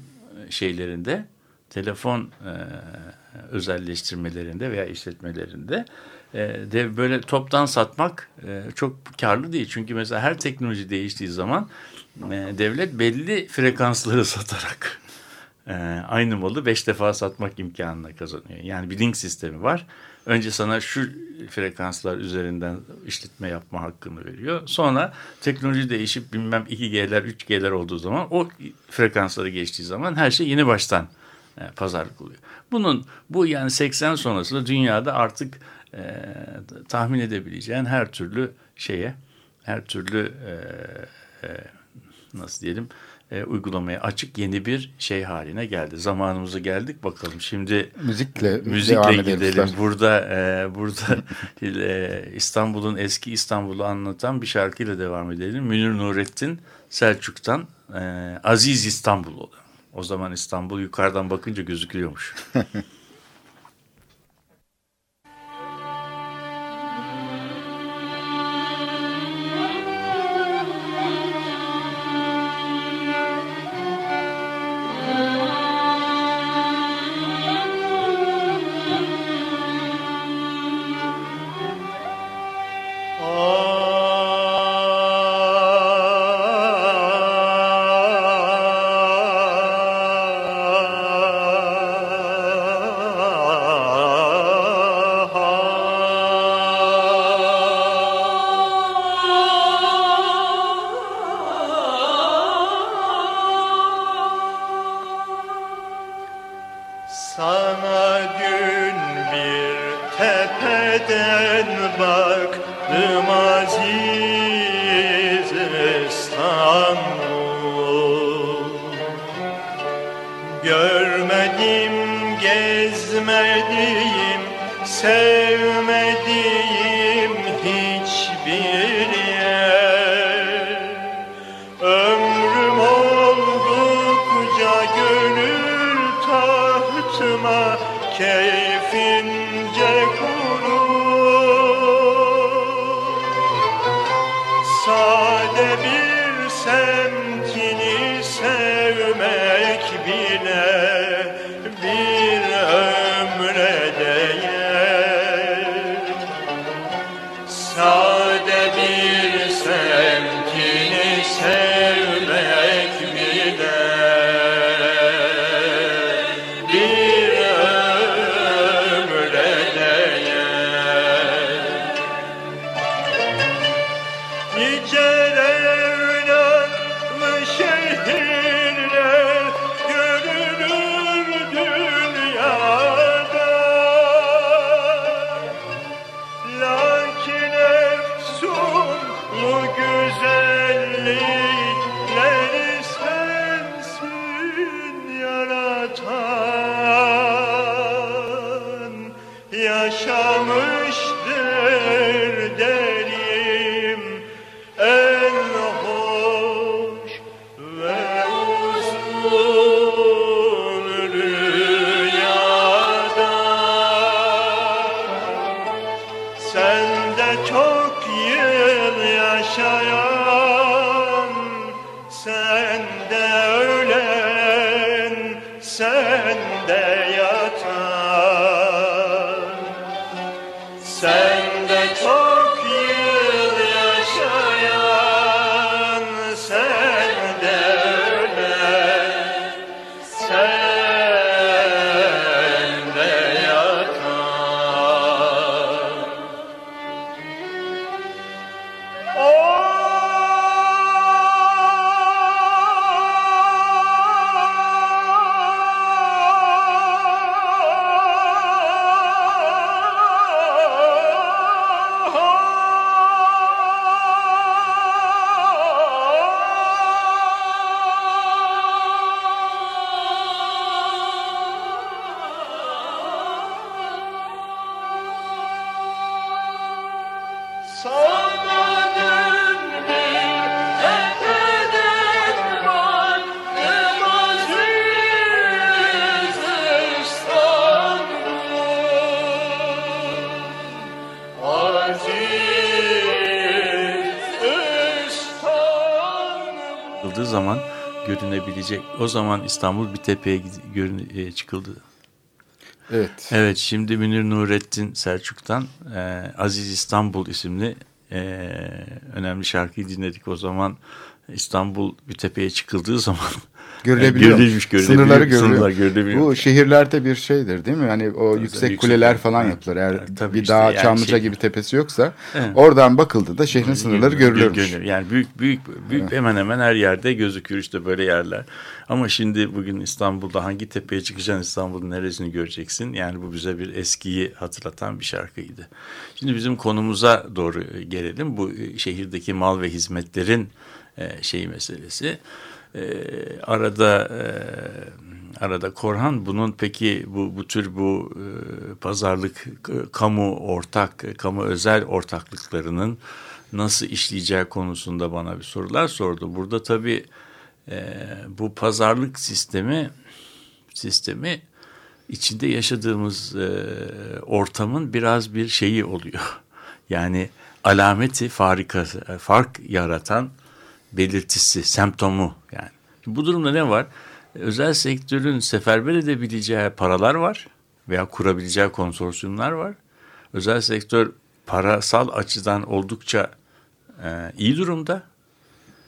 şeylerinde telefon e, özelleştirmelerinde veya işletmelerinde de böyle toptan satmak e, çok karlı değil. Çünkü mesela her teknoloji değiştiği zaman e, devlet belli frekansları satarak e, aynı malı beş defa satmak imkanına kazanıyor. Yani bir link sistemi var. Önce sana şu frekanslar üzerinden işletme yapma hakkını veriyor. Sonra teknoloji değişip bilmem 2G'ler 3G'ler olduğu zaman o frekansları geçtiği zaman her şey yeni baştan e, pazarlık oluyor. Bunun bu yani 80 sonrasında dünyada artık e, tahmin edebileceğin her türlü şeye, her türlü e, e, nasıl diyelim e, uygulamaya açık yeni bir şey haline geldi. Zamanımıza geldik bakalım. Şimdi müzikle müzikle gidelim. Burada e, burada e, İstanbul'un eski İstanbul'u anlatan bir şarkıyla devam edelim. Münir Nurettin Selçuk'tan e, Aziz İstanbul. O zaman İstanbul yukarıdan bakınca gözüküyormuş. zaman görünebilecek. O zaman İstanbul bir tepeye görün- e, çıkıldı. Evet. Evet şimdi Münir Nurettin Selçuk'tan e, Aziz İstanbul isimli e, önemli şarkıyı dinledik. O zaman İstanbul bir tepeye çıkıldığı zaman Görülebiliyor. görülmüş, görülebiliyor. Sınırları görülüyor. Sınırlar görülebiliyor. Bu şehirlerde bir şeydir değil mi? Hani o yüksek, yüksek kuleler kule. falan Evet. yapılır. Eğer Evet, tabii bir işte dağ yani Çamlıca şey- gibi tepesi yoksa Evet. oradan bakıldığında şehrin sınırları görülürmüş. Görünür. Yani büyük büyük büyük hemen hemen her yerde gözüküyor işte böyle yerler. Ama şimdi bugün İstanbul'da hangi tepeye çıkacaksın İstanbul'un neresini göreceksin? Yani bu bize bir eskiyi hatırlatan bir şarkıydı. Şimdi bizim konumuza doğru gelelim. Bu e, şehirdeki mal ve hizmetlerin e, şeyi meselesi. E, arada e, arada Korhan bunun peki bu bu tür bu e, pazarlık e, kamu ortak kamu özel ortaklıklarının nasıl işleyeceği konusunda bana bir sorular sordu. Burada tabii bu pazarlık sistemi sistemi içinde yaşadığımız ortamın biraz bir şeyi oluyor. Yani alameti farikası, fark yaratan belirtisi, semptomu yani. Bu durumda ne var? Özel sektörün seferber edebileceği paralar var veya kurabileceği konsorsiyumlar var. Özel sektör parasal açıdan oldukça e, iyi durumda.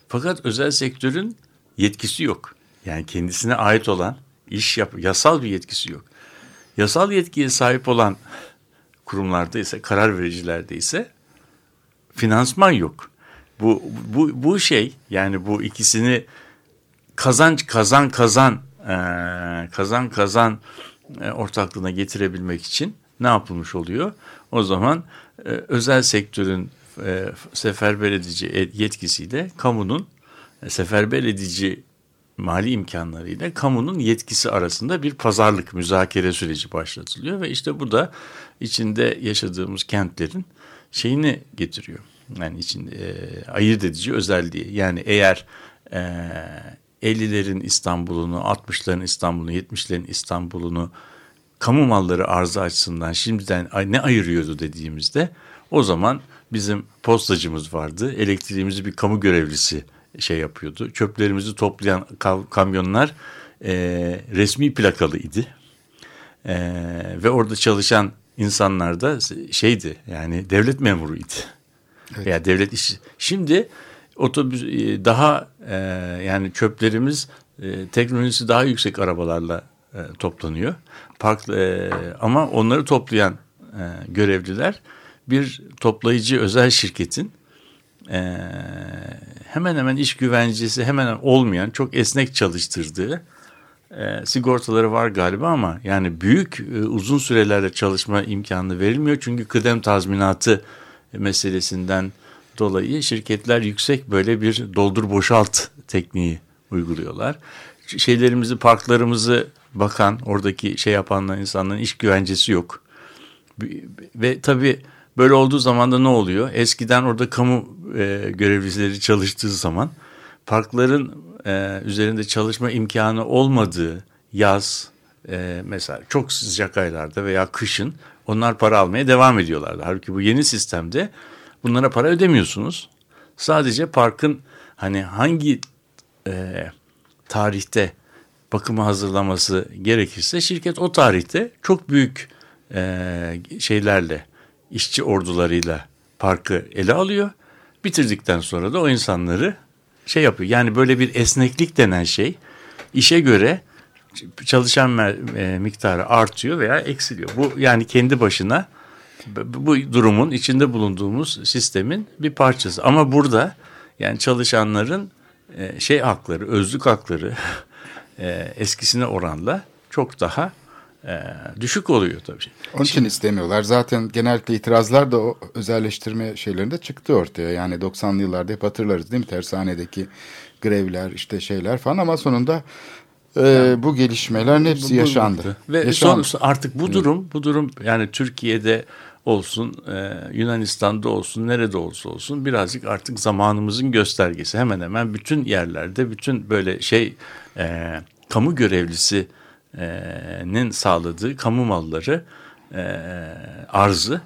Fakat özel sektörün yetkisi yok. Yani kendisine ait olan iş yap yasal bir yetkisi yok. Yasal yetkiye sahip olan kurumlarda ise karar vericilerde ise finansman yok. Bu bu bu şey yani bu ikisini kazanç kazan kazan kazan kazan ortaklığına getirebilmek için ne yapılmış oluyor? O zaman özel sektörün seferber edici yetkisiyle kamunun seferber edici mali imkanlarıyla kamunun yetkisi arasında bir pazarlık müzakere süreci başlatılıyor ve işte bu da içinde yaşadığımız kentlerin şeyini getiriyor. Yani içinde e, ayırt edici özelliği. Yani eğer e, 50'lerin İstanbul'unu, 60'ların İstanbul'unu, 70'lerin İstanbul'unu kamu malları arzı açısından şimdiden ne ayırıyordu dediğimizde o zaman bizim postacımız vardı. Elektriğimizi bir kamu görevlisi şey yapıyordu. Çöplerimizi toplayan kamyonlar e, resmi plakalı idi. E, ve orada çalışan insanlar da şeydi yani devlet memuruydu. Ya devlet işi. Şimdi otobüs e, daha e, yani çöplerimiz e, teknolojisi daha yüksek arabalarla toplanıyor. Park ama onları toplayan görevliler bir toplayıcı özel şirketin hemen hemen iş güvencesi hemen olmayan çok esnek çalıştırdığı sigortaları var galiba ama yani büyük uzun sürelerle çalışma imkanı verilmiyor çünkü kıdem tazminatı meselesinden dolayı şirketler yüksek böyle bir doldur boşalt tekniği uyguluyorlar. Şeylerimizi, parklarımızı bakan, oradaki şey yapanlar insanların iş güvencesi yok. Ve tabii böyle olduğu zaman da ne oluyor? Eskiden orada kamu e, görevlileri çalıştığı zaman parkların e, üzerinde çalışma imkanı olmadığı yaz e, mesela çok sıcak aylarda veya kışın onlar para almaya devam ediyorlardı. Halbuki bu yeni sistemde bunlara para ödemiyorsunuz. Sadece parkın hani hangi e, tarihte bakımı hazırlaması gerekirse şirket o tarihte çok büyük e, şeylerle işçi ordularıyla parkı ele alıyor. Bitirdikten sonra da o insanları şey yapıyor. Yani böyle bir esneklik denen şey işe göre çalışan e, miktarı artıyor veya eksiliyor. Bu yani kendi başına bu durumun içinde bulunduğumuz sistemin bir parçası. Ama burada yani çalışanların e, şey hakları, özlük hakları e, eskisine oranla çok daha düşük oluyor tabii. Onun için istemiyorlar. Zaten genellikle itirazlar da o özelleştirme şeylerinde çıktı ortaya. Yani 90'lı yıllarda hep hatırlarız değil mi? Tersanedeki grevler işte şeyler falan ama sonunda e, bu gelişmelerin hepsi yaşandı. Ve yaşandı. son artık bu durum bu durum yani Türkiye'de olsun e, Yunanistan'da olsun nerede olsa olsun birazcık artık zamanımızın göstergesi. Hemen hemen bütün yerlerde bütün böyle şey e, kamu görevlisinin sağladığı kamu malları e, arzı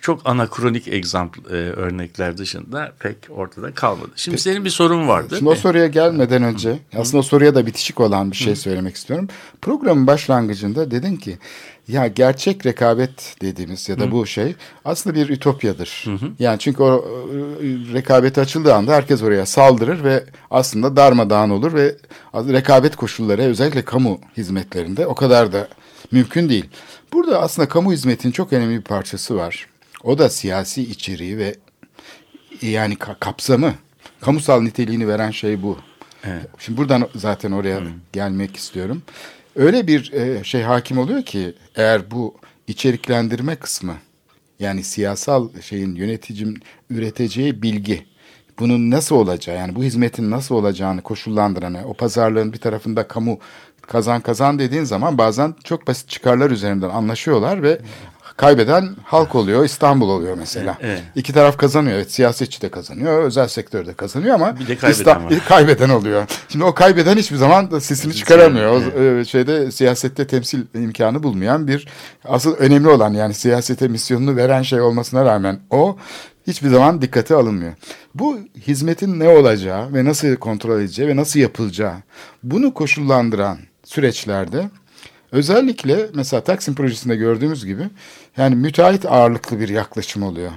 çok anakronik example, e, örnekler dışında pek ortada kalmadı. Şimdi Peki, senin bir sorun vardı. Şimdi o soruya gelmeden önce aslında o soruya da bitişik olan bir şey söylemek istiyorum. Programın başlangıcında dedin ki ya gerçek rekabet dediğimiz ya da bu şey aslında bir ütopyadır. Yani çünkü o rekabet açıldığı anda herkes oraya saldırır ve aslında darmadağın olur ve rekabet koşulları özellikle kamu hizmetlerinde o kadar da mümkün değil. Burada aslında kamu hizmetinin çok önemli bir parçası var. O da siyasi içeriği ve yani kapsamı, kamusal niteliğini veren şey bu. Evet. Şimdi buradan zaten oraya hmm. gelmek istiyorum. Öyle bir e, şey hakim oluyor ki eğer bu içeriklendirme kısmı yani siyasal şeyin yöneticim üreteceği bilgi bunun nasıl olacağı yani bu hizmetin nasıl olacağını koşullandıran o pazarlığın bir tarafında kamu kazan kazan dediğin zaman bazen çok basit çıkarlar üzerinden anlaşıyorlar ve kaybeden halk oluyor, İstanbul oluyor mesela. Evet. İki taraf kazanıyor. Evet, siyasetçi de kazanıyor, özel sektör de kazanıyor ama bir de kaybeden, var. kaybeden oluyor. Şimdi o kaybeden hiçbir zaman sesini çıkaramıyor. Evet. O şeyde siyasette temsil imkanı bulmayan bir asıl önemli olan yani siyasete misyonunu veren şey olmasına rağmen o hiçbir zaman dikkate alınmıyor. Bu hizmetin ne olacağı ve nasıl kontrol edeceği ve nasıl yapılacağı bunu koşullandıran süreçlerde Özellikle mesela Taksim projesinde gördüğümüz gibi yani müteahhit ağırlıklı bir yaklaşım oluyor.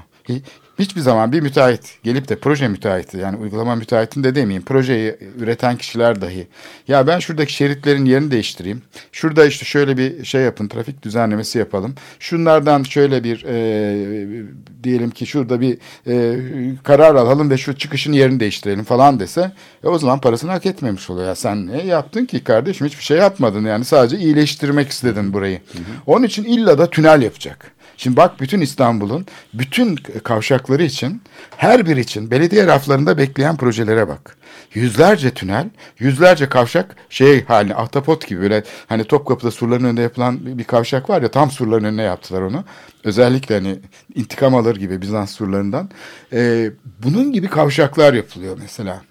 Hi- Hiçbir zaman bir müteahhit gelip de proje müteahhiti yani uygulama müteahhitinde demeyeyim projeyi üreten kişiler dahi ya ben şuradaki şeritlerin yerini değiştireyim. Şurada işte şöyle bir şey yapın trafik düzenlemesi yapalım. Şunlardan şöyle bir e, diyelim ki şurada bir e, karar alalım ve şu çıkışın yerini değiştirelim falan dese e, o zaman parasını hak etmemiş oluyor. Ya sen ne yaptın ki kardeşim hiçbir şey yapmadın yani sadece iyileştirmek istedin burayı. Onun için illa da tünel yapacak. Şimdi bak bütün İstanbul'un bütün kavşakları için her bir için belediye raflarında bekleyen projelere bak. Yüzlerce tünel, yüzlerce kavşak şey haline ahtapot gibi böyle hani Topkapı'da surların önünde yapılan bir- kavşak var ya tam surların önüne yaptılar onu. Özellikle hani intikam alır gibi Bizans surlarından. Ee, bunun gibi kavşaklar yapılıyor mesela.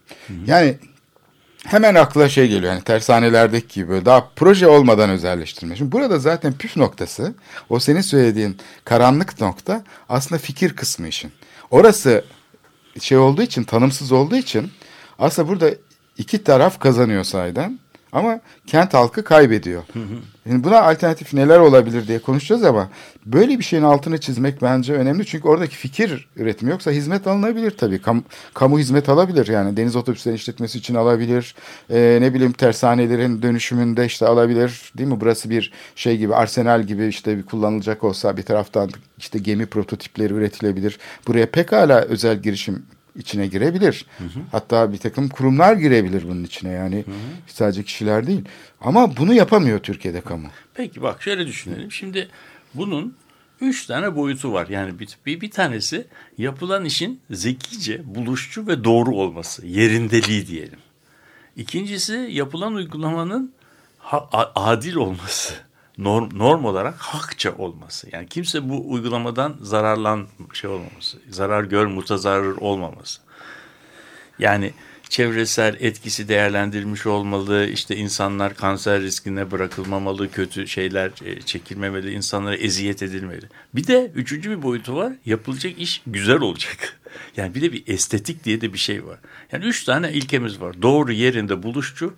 Yani hemen akla şey geliyor yani tersanelerdeki gibi daha proje olmadan özelleştirme. Şimdi burada zaten püf noktası o senin söylediğin karanlık nokta aslında fikir kısmı işin. Orası şey olduğu için tanımsız olduğu için aslında burada iki taraf kazanıyor sayeden ama kent halkı kaybediyor. Şimdi buna alternatif neler olabilir diye konuşacağız ama böyle bir şeyin altını çizmek bence önemli. Çünkü oradaki fikir üretimi yoksa hizmet alınabilir tabii. Kam, kamu hizmet alabilir yani deniz otobüslerinin işletmesi için alabilir. Ee, ne bileyim tersanelerin dönüşümünde işte alabilir değil mi? Burası bir şey gibi arsenal gibi işte bir kullanılacak olsa bir taraftan işte gemi prototipleri üretilebilir. Buraya pekala özel girişim içine girebilir. Hatta bir takım kurumlar girebilir bunun içine yani sadece kişiler değil. Ama bunu yapamıyor Türkiye'de kamu. Peki bak şöyle düşünelim. Şimdi bunun üç tane boyutu var. Yani bir, bir, bir tanesi yapılan işin zekice, buluşçu ve doğru olması. Yerindeliği diyelim. İkincisi yapılan uygulamanın ha- adil olması. Norm, norm olarak hakça olması. Yani kimse bu uygulamadan zararlan şey olmaması. Zarar gör mutazarrır olmaması. Yani çevresel etkisi değerlendirilmiş olmalı. İşte insanlar kanser riskine bırakılmamalı, kötü şeyler e, çekilmemeli, insanlara eziyet edilmeli. Bir de üçüncü bir boyutu var. Yapılacak iş güzel olacak. Yani bir de bir estetik diye de bir şey var. Yani üç tane ilkemiz var. Doğru yerinde buluşçu,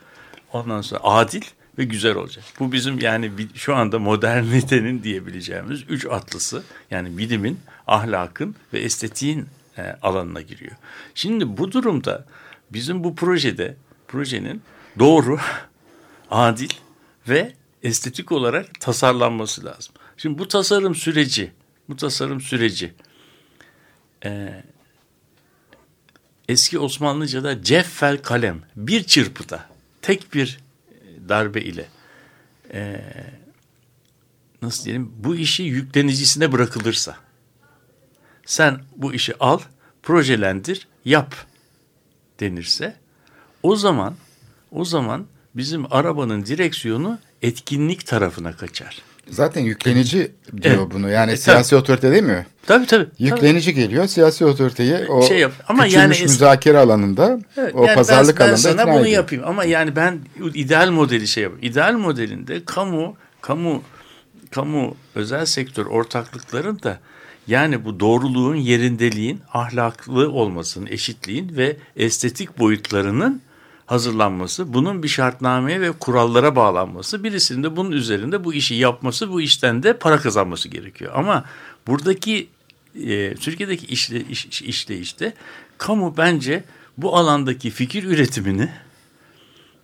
ondan sonra adil ve güzel olacak. Bu bizim yani şu anda modernitenin diyebileceğimiz üç atlısı. Yani bilimin, ahlakın ve estetiğin e, alanına giriyor. Şimdi bu durumda bizim bu projede projenin doğru, adil ve estetik olarak tasarlanması lazım. Şimdi bu tasarım süreci, bu tasarım süreci e, eski Osmanlıca'da ceffel kalem bir çırpıda tek bir darbe ile e, nasıl diyelim bu işi yüklenicisine bırakılırsa sen bu işi al projelendir yap denirse o zaman o zaman bizim arabanın direksiyonu etkinlik tarafına kaçar. Zaten yüklenici diyor Evet. bunu. Yani E, siyasi otorite demiyor. Tabii tabii. tabii. Yüklenici geliyor. Siyasi otoriteyi o Şey yap- ama yani müzakere alanında Evet, o yani pazarlık ben, ben alanında sana ikna bunu ediyor. yapayım ama yani ben ideal modeli şey yapayım. İdeal modelinde kamu kamu kamu özel sektör ortaklıkların da yani bu doğruluğun, yerindeliğin, ahlaklı olmasının, eşitliğin ve estetik boyutlarının hazırlanması, bunun bir şartnameye ve kurallara bağlanması, birisinin de bunun üzerinde bu işi yapması, bu işten de para kazanması gerekiyor. Ama buradaki e, Türkiye'deki işle, iş, işleyişte kamu bence bu alandaki fikir üretimini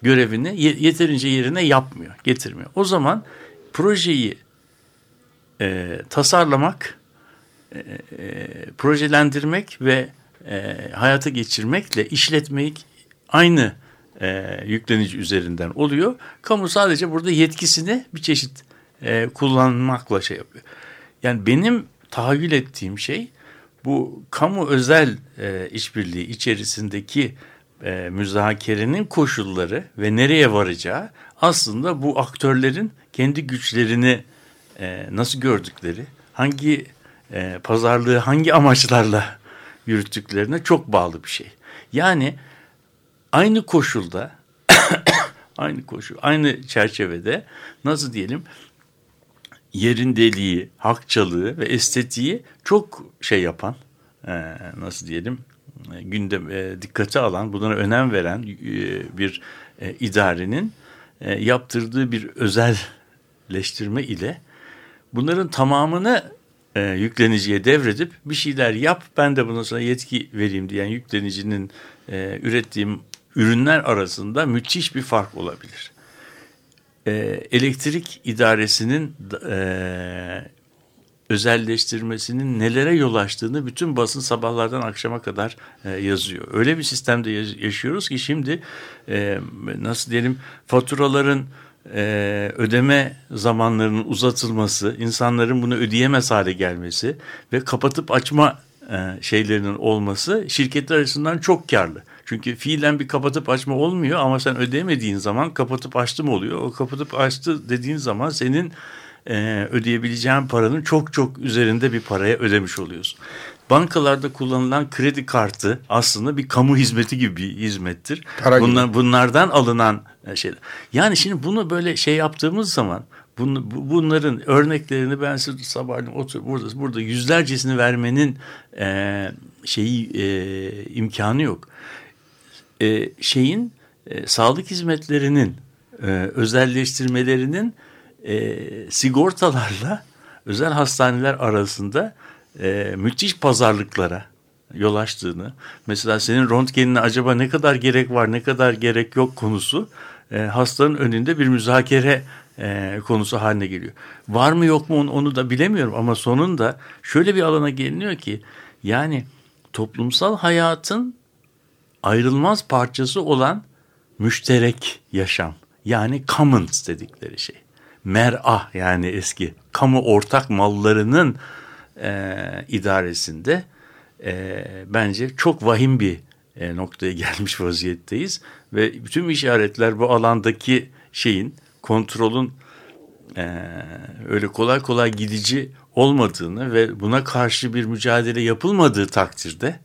görevini ye- yeterince yerine yapmıyor, getirmiyor. O zaman projeyi e, tasarlamak, e, e, projelendirmek ve e, hayata geçirmekle işletmek aynı e, yüklenici üzerinden oluyor. Kamu sadece burada yetkisini bir çeşit e, kullanmakla şey yapıyor. Yani benim tahayyül ettiğim şey bu kamu özel e, işbirliği içerisindeki e, müzakerenin koşulları ve nereye varacağı aslında bu aktörlerin kendi güçlerini e, nasıl gördükleri, hangi e, pazarlığı hangi amaçlarla yürüttüklerine çok bağlı bir şey. Yani aynı koşulda, aynı koşul, aynı çerçevede nasıl diyelim yerindeliği, hakçalığı ve estetiği çok şey yapan, e, nasıl diyelim e, gündem e, dikkate alan, bunlara önem veren e, bir e, idarenin e, yaptırdığı bir özel özelleştirme ile bunların tamamını e, yükleniciye devredip bir şeyler yap ben de buna sana yetki vereyim diyen yüklenicinin e, ürettiğim ürünler arasında müthiş bir fark olabilir. E, elektrik idaresinin e, özelleştirmesinin nelere yol açtığını bütün basın sabahlardan akşama kadar e, yazıyor. Öyle bir sistemde yaşıyoruz ki şimdi e, nasıl diyelim faturaların e, ödeme zamanlarının uzatılması, insanların bunu ödeyemez hale gelmesi ve kapatıp açma e, şeylerinin olması şirketler açısından çok karlı. Çünkü fiilen bir kapatıp açma olmuyor ama sen ödemediğin zaman kapatıp açtım oluyor. O kapatıp açtı dediğin zaman senin e, ödeyebileceğin paranın çok çok üzerinde bir paraya ödemiş oluyorsun. Bankalarda kullanılan kredi kartı aslında bir kamu hizmeti gibi bir hizmettir. Para gibi. Bunlar, bunlardan alınan şeyler. Yani şimdi bunu böyle şey yaptığımız zaman bun, bu- bunların örneklerini ben size sabahleyin otur burada burada yüzlercesini vermenin e, şeyi e, imkanı yok. E, şeyin e, sağlık hizmetlerinin e, özelleştirmelerinin e, sigortalarla özel hastaneler arasında e, müthiş pazarlıklara yol açtığını, mesela senin röntgenine acaba ne kadar gerek var, ne kadar gerek yok konusu e, hastanın önünde bir müzakere e, konusu haline geliyor. Var mı yok mu onu, onu da bilemiyorum ama sonunda şöyle bir alana geliniyor ki yani toplumsal hayatın ayrılmaz parçası olan müşterek yaşam. Yani commons dedikleri şey. Mer'ah yani eski kamu ortak mallarının e, idaresinde e, bence çok vahim bir e, noktaya gelmiş vaziyetteyiz. Ve bütün işaretler bu alandaki şeyin kontrolün e, öyle kolay kolay gidici olmadığını ve buna karşı bir mücadele yapılmadığı takdirde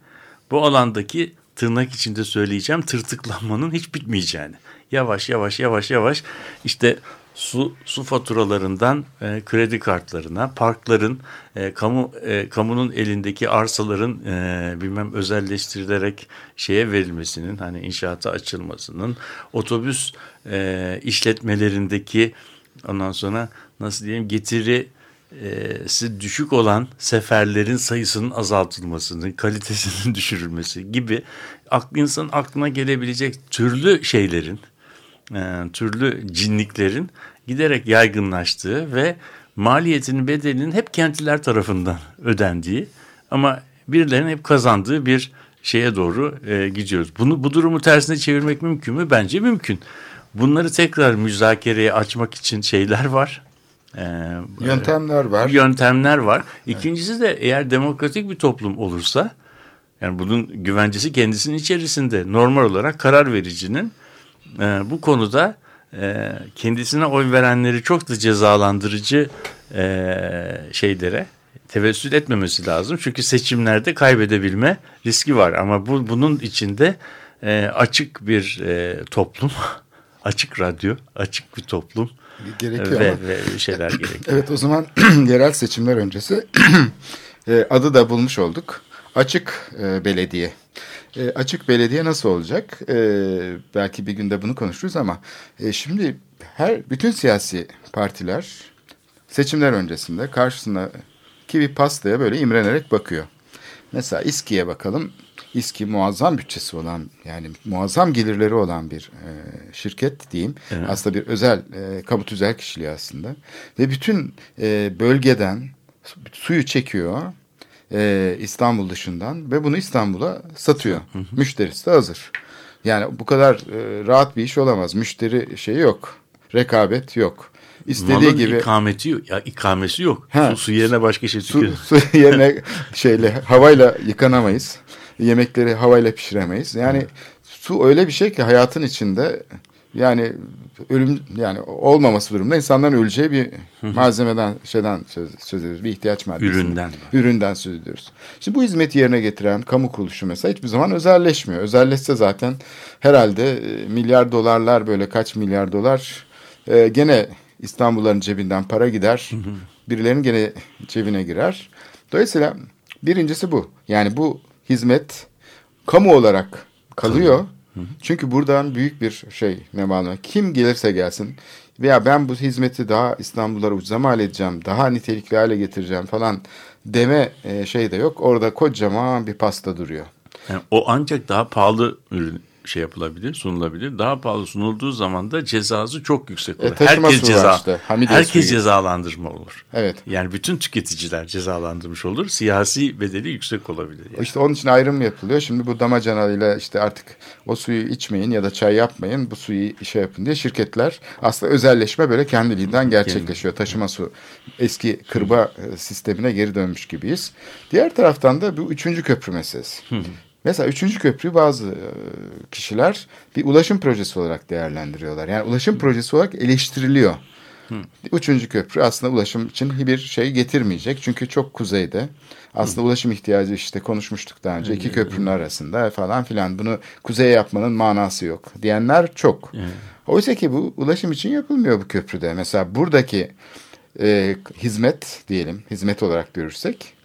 bu alandaki tırnak içinde söyleyeceğim tırtıklanmanın hiç bitmeyeceğini. Yavaş yavaş yavaş yavaş işte su su faturalarından e, kredi kartlarına, parkların, e, kamu e, kamunun elindeki arsaların e, bilmem özelleştirilerek şeye verilmesinin, hani inşaata açılmasının, otobüs e, işletmelerindeki ondan sonra nasıl diyeyim getiri si düşük olan seferlerin sayısının azaltılmasının, kalitesinin düşürülmesi gibi insanın aklına gelebilecek türlü şeylerin, türlü cinliklerin giderek yaygınlaştığı ve maliyetinin bedelinin hep kentliler tarafından ödendiği ama birilerinin hep kazandığı bir şeye doğru e, gidiyoruz. Bunu bu durumu tersine çevirmek mümkün mü? Bence mümkün. Bunları tekrar müzakereye açmak için şeyler var. E, Yöntemler var. yöntemler var. İkincisi de eğer demokratik bir toplum olursa yani bunun güvencesi kendisinin içerisinde normal olarak karar vericinin e, bu konuda e, kendisine oy verenleri çok da cezalandırıcı e, şeylere tevessül etmemesi lazım. Çünkü seçimlerde kaybedebilme riski var ama bu bunun içinde e, açık bir e, toplum, açık radyo, açık bir toplum Gerekiyor ve, ama. ve şeyler gerekiyor. Evet o zaman yerel seçimler öncesi e, adı da bulmuş olduk. Açık e, Belediye. E, açık Belediye nasıl olacak? E, belki bir günde bunu konuşuruz ama e, şimdi her bütün siyasi partiler seçimler öncesinde karşısındaki bir pastaya böyle imrenerek bakıyor. Mesela İSKİ'ye bakalım. İSKİ muazzam bütçesi olan yani muazzam gelirleri olan bir e, şirket diyeyim. Aslında bir özel e, kamu tüzel kişiliği aslında. Ve bütün e, bölgeden suyu çekiyor e, İstanbul dışından ve bunu İstanbul'a satıyor. Müşterisi de hazır. Yani bu kadar e, rahat bir iş olamaz. Müşteri şeyi yok. Rekabet yok. İstediği Malın gibi ikameti yok. Ya ikamesi yok. Ha. Su, su yerine başka şey su, çıkıyor. su yerine şeyle havayla yıkanamayız. Yemekleri havayla pişiremeyiz. Yani su öyle bir şey ki hayatın içinde yani ölüm yani olmaması durumunda insanların öleceği bir malzemeden şeyden söz, söz ediyoruz. Bir ihtiyaç maddesi. Üründen. Üründen söz ediyoruz. Şimdi bu hizmeti yerine getiren kamu kuruluşu mesela hiçbir zaman özelleşmiyor. Özelleşse zaten herhalde e, milyar dolarlar böyle kaç milyar dolar e, gene İstanbulluların cebinden para gider. Birilerinin gene cebine girer. Dolayısıyla birincisi bu. Yani bu hizmet kamu olarak kalıyor. Çünkü buradan büyük bir şey ne malum. Kim gelirse gelsin veya ben bu hizmeti daha İstanbullara ucuza mal edeceğim, daha nitelikli hale getireceğim falan deme e, şey de yok. Orada kocaman bir pasta duruyor. Yani o ancak daha pahalı ürün şey yapılabilir, sunulabilir. Daha pahalı sunulduğu zaman da cezası çok yüksek olur. E, herkes ceza, işte, Hamide herkes suyu. cezalandırma olur. Evet. Yani bütün tüketiciler cezalandırmış olur. Siyasi bedeli yüksek olabilir. Yani. İşte onun için ayrım yapılıyor. Şimdi bu damacanayla işte artık o suyu içmeyin ya da çay yapmayın bu suyu şey yapın diye şirketler aslında özelleşme böyle kendiliğinden gerçekleşiyor. Taşıma su eski kırba e, sistemine geri dönmüş gibiyiz. Diğer taraftan da bu üçüncü köprü meselesi. Mesela üçüncü köprüyü bazı e, kişiler bir ulaşım projesi olarak değerlendiriyorlar. Yani ulaşım projesi olarak eleştiriliyor. Üçüncü köprü aslında ulaşım için bir şey getirmeyecek. Çünkü çok kuzeyde. Aslında ulaşım ihtiyacı işte konuşmuştuk daha önce. iki köprünün arasında falan filan. Bunu kuzeye yapmanın manası yok. Diyenler çok. Oysa ki bu ulaşım için yapılmıyor bu köprüde. Mesela buradaki e, hizmet diyelim, hizmet olarak görürsek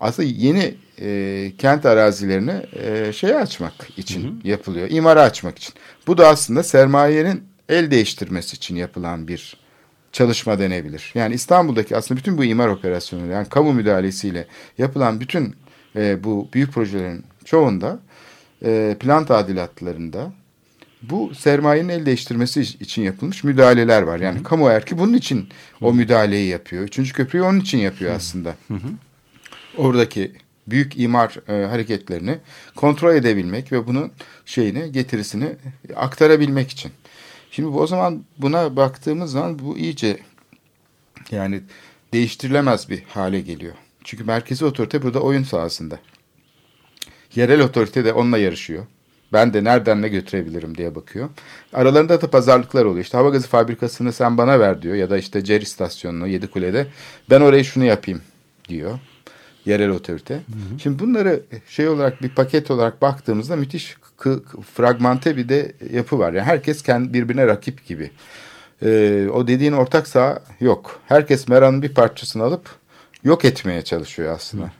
aslında yeni e, kent arazilerini e, şeye açmak için yapılıyor. İmara açmak için. Bu da aslında sermayenin el değiştirmesi için yapılan bir çalışma denebilir. Yani İstanbul'daki aslında bütün bu imar operasyonları yani kamu müdahalesiyle yapılan bütün e, bu büyük projelerin çoğunda e, plan tadilatlarında bu sermayenin el değiştirmesi için yapılmış müdahaleler var. Yani kamu erki bunun için o müdahaleyi yapıyor. Üçüncü köprüyü onun için yapıyor aslında. Oradaki büyük imar e, hareketlerini kontrol edebilmek ve bunun şeyini getirisini aktarabilmek için. Şimdi bu, o zaman buna baktığımız zaman bu iyice yani değiştirilemez bir hale geliyor. Çünkü merkezi otorite burada oyun sahasında. Yerel otorite de onunla yarışıyor. Ben de nereden ne götürebilirim diye bakıyor. Aralarında da pazarlıklar oluyor. İşte hava gazı fabrikasını sen bana ver diyor. Ya da işte CER istasyonunu Yedikule'de ben orayı şunu yapayım diyor. Yerel otorite. Şimdi bunları şey olarak bir paket olarak baktığımızda müthiş fragmente bir de yapı var. Yani herkes kendi birbirine rakip gibi. Ee, o dediğin ortak saha yok. Herkes Meran'ın bir parçasını alıp yok etmeye çalışıyor aslında.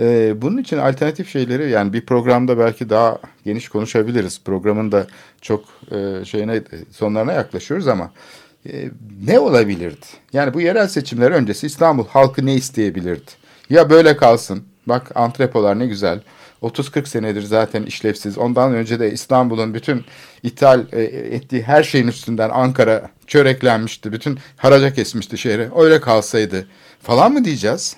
Ee, bunun için alternatif şeyleri yani bir programda belki daha geniş konuşabiliriz. Programın da çok e, şeyine sonlarına yaklaşıyoruz ama e, ne olabilirdi? Yani bu yerel seçimler öncesi İstanbul halkı ne isteyebilirdi? Ya böyle kalsın. Bak antrepolar ne güzel. 30-40 senedir zaten işlevsiz. Ondan önce de İstanbul'un bütün ithal e, ettiği her şeyin üstünden Ankara çöreklenmişti. Bütün haraca kesmişti şehri. Öyle kalsaydı falan mı diyeceğiz?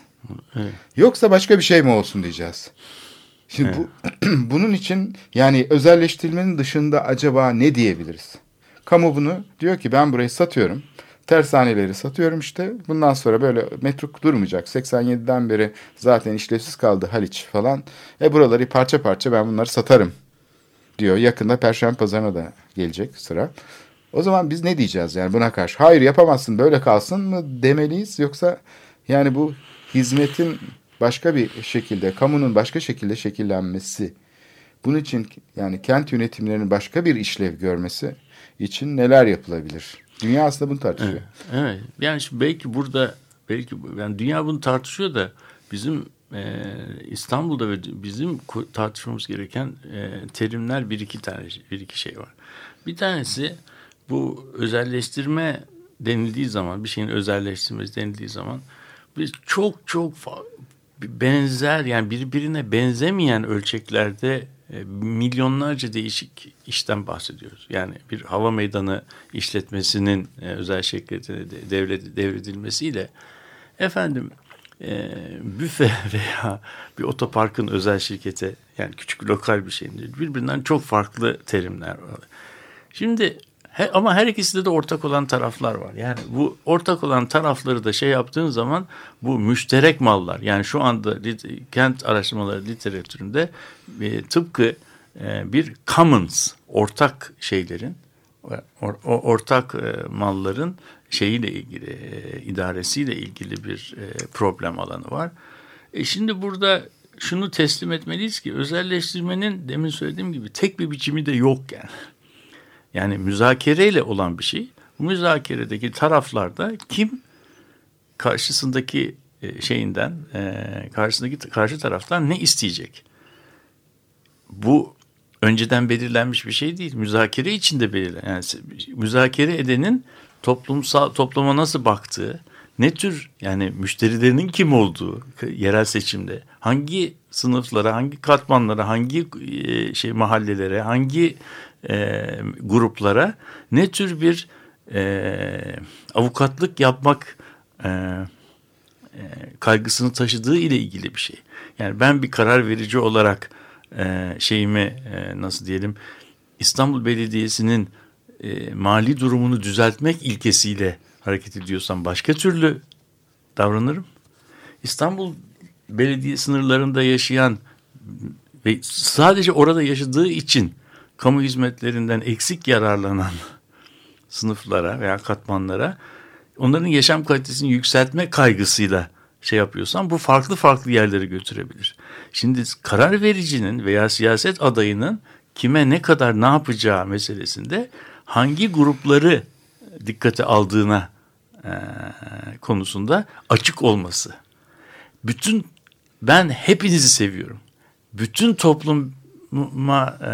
Yoksa başka bir şey mi olsun diyeceğiz. Şimdi bu bunun için yani özelleştirilmenin dışında acaba ne diyebiliriz? Kamu bunu diyor ki ben burayı satıyorum. Tersaneleri satıyorum işte. Bundan sonra böyle metruk durmayacak. 87'den beri zaten işlevsiz kaldı Haliç falan. E buraları parça parça ben bunları satarım diyor. Yakında Perşembe Pazarı'na da gelecek sıra. O zaman biz ne diyeceğiz yani buna karşı? Hayır yapamazsın böyle kalsın mı demeliyiz yoksa yani bu hizmetin başka bir şekilde, kamunun başka şekilde şekillenmesi, bunun için yani kent yönetimlerinin başka bir işlev görmesi için neler yapılabilir? Dünya aslında bunu tartışıyor. Evet. Yani şimdi belki burada belki yani dünya bunu tartışıyor da bizim e, İstanbul'da ve bizim tartışmamız gereken e, terimler bir iki tane bir iki şey var. Bir tanesi bu özelleştirme denildiği zaman bir şeyin özelleştirmesi denildiği zaman biz çok çok benzer yani birbirine benzemeyen ölçeklerde milyonlarca değişik işten bahsediyoruz. Yani bir hava meydanı işletmesinin e, özel de- devlet devredilmesiyle efendim e, büfe veya bir otoparkın özel şirkete yani küçük lokal bir şeyin birbirinden çok farklı terimler var. Şimdi he- ama her ikisinde de ortak olan taraflar var. Yani bu ortak olan tarafları da şey yaptığın zaman bu müşterek mallar yani şu anda kent araştırmaları literatüründe e, tıpkı e, bir commons ortak şeylerin or- o- ortak e, malların şeyiyle ilgili e, idaresiyle ilgili bir e, problem alanı var. E şimdi burada şunu teslim etmeliyiz ki özelleştirmenin demin söylediğim gibi tek bir biçimi de yok yani. Yani müzakereyle olan bir şey. Bu müzakeredeki taraflarda kim karşısındaki e, şeyinden e, karşısındaki karşı taraftan ne isteyecek? Bu önceden belirlenmiş bir şey değil. Müzakere içinde belirlen. Yani müzakere edenin toplumsal topluma nasıl baktığı, ne tür yani müşterilerinin kim olduğu yerel seçimde hangi sınıflara, hangi katmanlara, hangi e, şey mahallelere, hangi e, gruplara ne tür bir e, avukatlık yapmak e, e, kaygısını taşıdığı ile ilgili bir şey. Yani ben bir karar verici olarak e, şeyimi e, nasıl diyelim İstanbul Belediyesi'nin e, mali durumunu düzeltmek ilkesiyle hareket ediyorsam başka türlü davranırım. İstanbul Belediye sınırlarında yaşayan ve sadece orada yaşadığı için kamu hizmetlerinden eksik yararlanan sınıflara veya katmanlara onların yaşam kalitesini yükseltme kaygısıyla şey yapıyorsan bu farklı farklı yerlere götürebilir. Şimdi karar vericinin veya siyaset adayının kime ne kadar ne yapacağı meselesinde hangi grupları dikkate aldığına e, konusunda açık olması. Bütün ben hepinizi seviyorum. Bütün topluma e,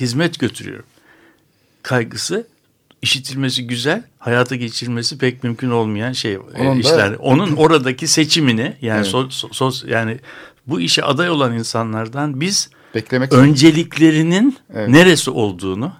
hizmet götürüyorum. Kaygısı işitilmesi güzel, hayata geçirilmesi pek mümkün olmayan şey Onun da- işler. Onun oradaki seçimini yani Evet. sos, sos yani bu işe aday olan insanlardan biz Beklemek önceliklerinin Evet. neresi olduğunu,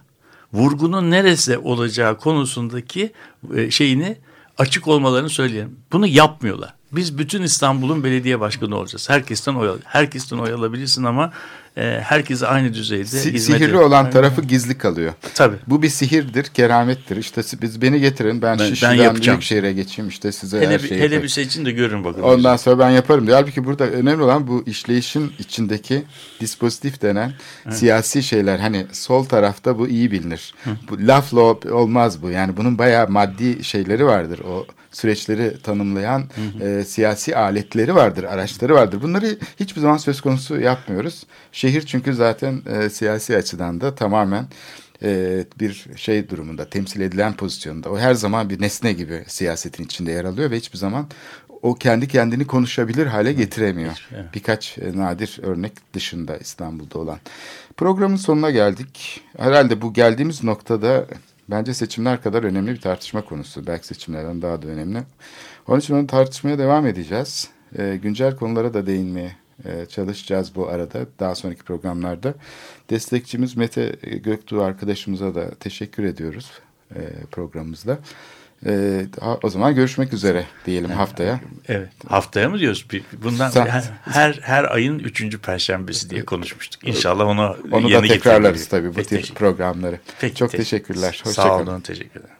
vurgunun neresi olacağı konusundaki e, şeyini açık olmalarını söyleyelim. Bunu yapmıyorlar. Biz bütün İstanbul'un belediye başkanı olacağız. Herkesten oy al. Herkesten oy alabilirsin ama e, herkese aynı düzeyde Si- hizmet sihirli yap- olan tarafı gizli kalıyor. Tabii. Bu bir sihirdir, keramettir. İşte biz beni getirin, ben, Ben- ben Şişli'den yapacağım. Büyükşehir'e geçeyim işte size her Hele, şeyi bir, hele bir seçin de görün bakalım. Ondan sonra ben yaparım diyor. Halbuki burada önemli olan bu işleyişin içindeki dispozitif denen siyasi şeyler. Hani sol tarafta bu iyi bilinir. Bu lafla olmaz bu. Yani bunun bayağı maddi şeyleri vardır. O süreçleri tanımlayan e, siyasi aletleri vardır, araçları vardır. Bunları hiçbir zaman söz konusu yapmıyoruz. Şehir çünkü zaten e, siyasi açıdan da tamamen e, bir şey durumunda temsil edilen pozisyonda. O her zaman bir nesne gibi siyasetin içinde yer alıyor ve hiçbir zaman o kendi kendini konuşabilir hale getiremiyor. Birkaç e, nadir örnek dışında İstanbul'da olan. Programın sonuna geldik. Herhalde bu geldiğimiz noktada bence seçimler kadar önemli bir tartışma konusu. Belki seçimlerden daha da önemli. Onun için onu tartışmaya devam edeceğiz. E, güncel konulara da değinmeye e, çalışacağız bu arada daha sonraki programlarda. Destekçimiz Mete Göktuğ arkadaşımıza da teşekkür ediyoruz e, programımızda. E, ha- o zaman görüşmek üzere diyelim haftaya. Evet. Haftaya mı diyoruz? Bundan Sen- her, her ayın üçüncü perşembesi diye konuşmuştuk. İnşallah onu Onu yeni da tekrarlarız getiririz. tabii bu Peki, tür teşekkür- programları. Peki, Çok teşekkür- teşekkürler. Sağ Hoşçakalın. olun. Teşekkür ederim.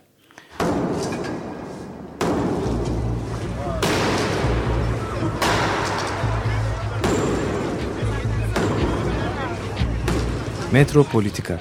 Metropolitika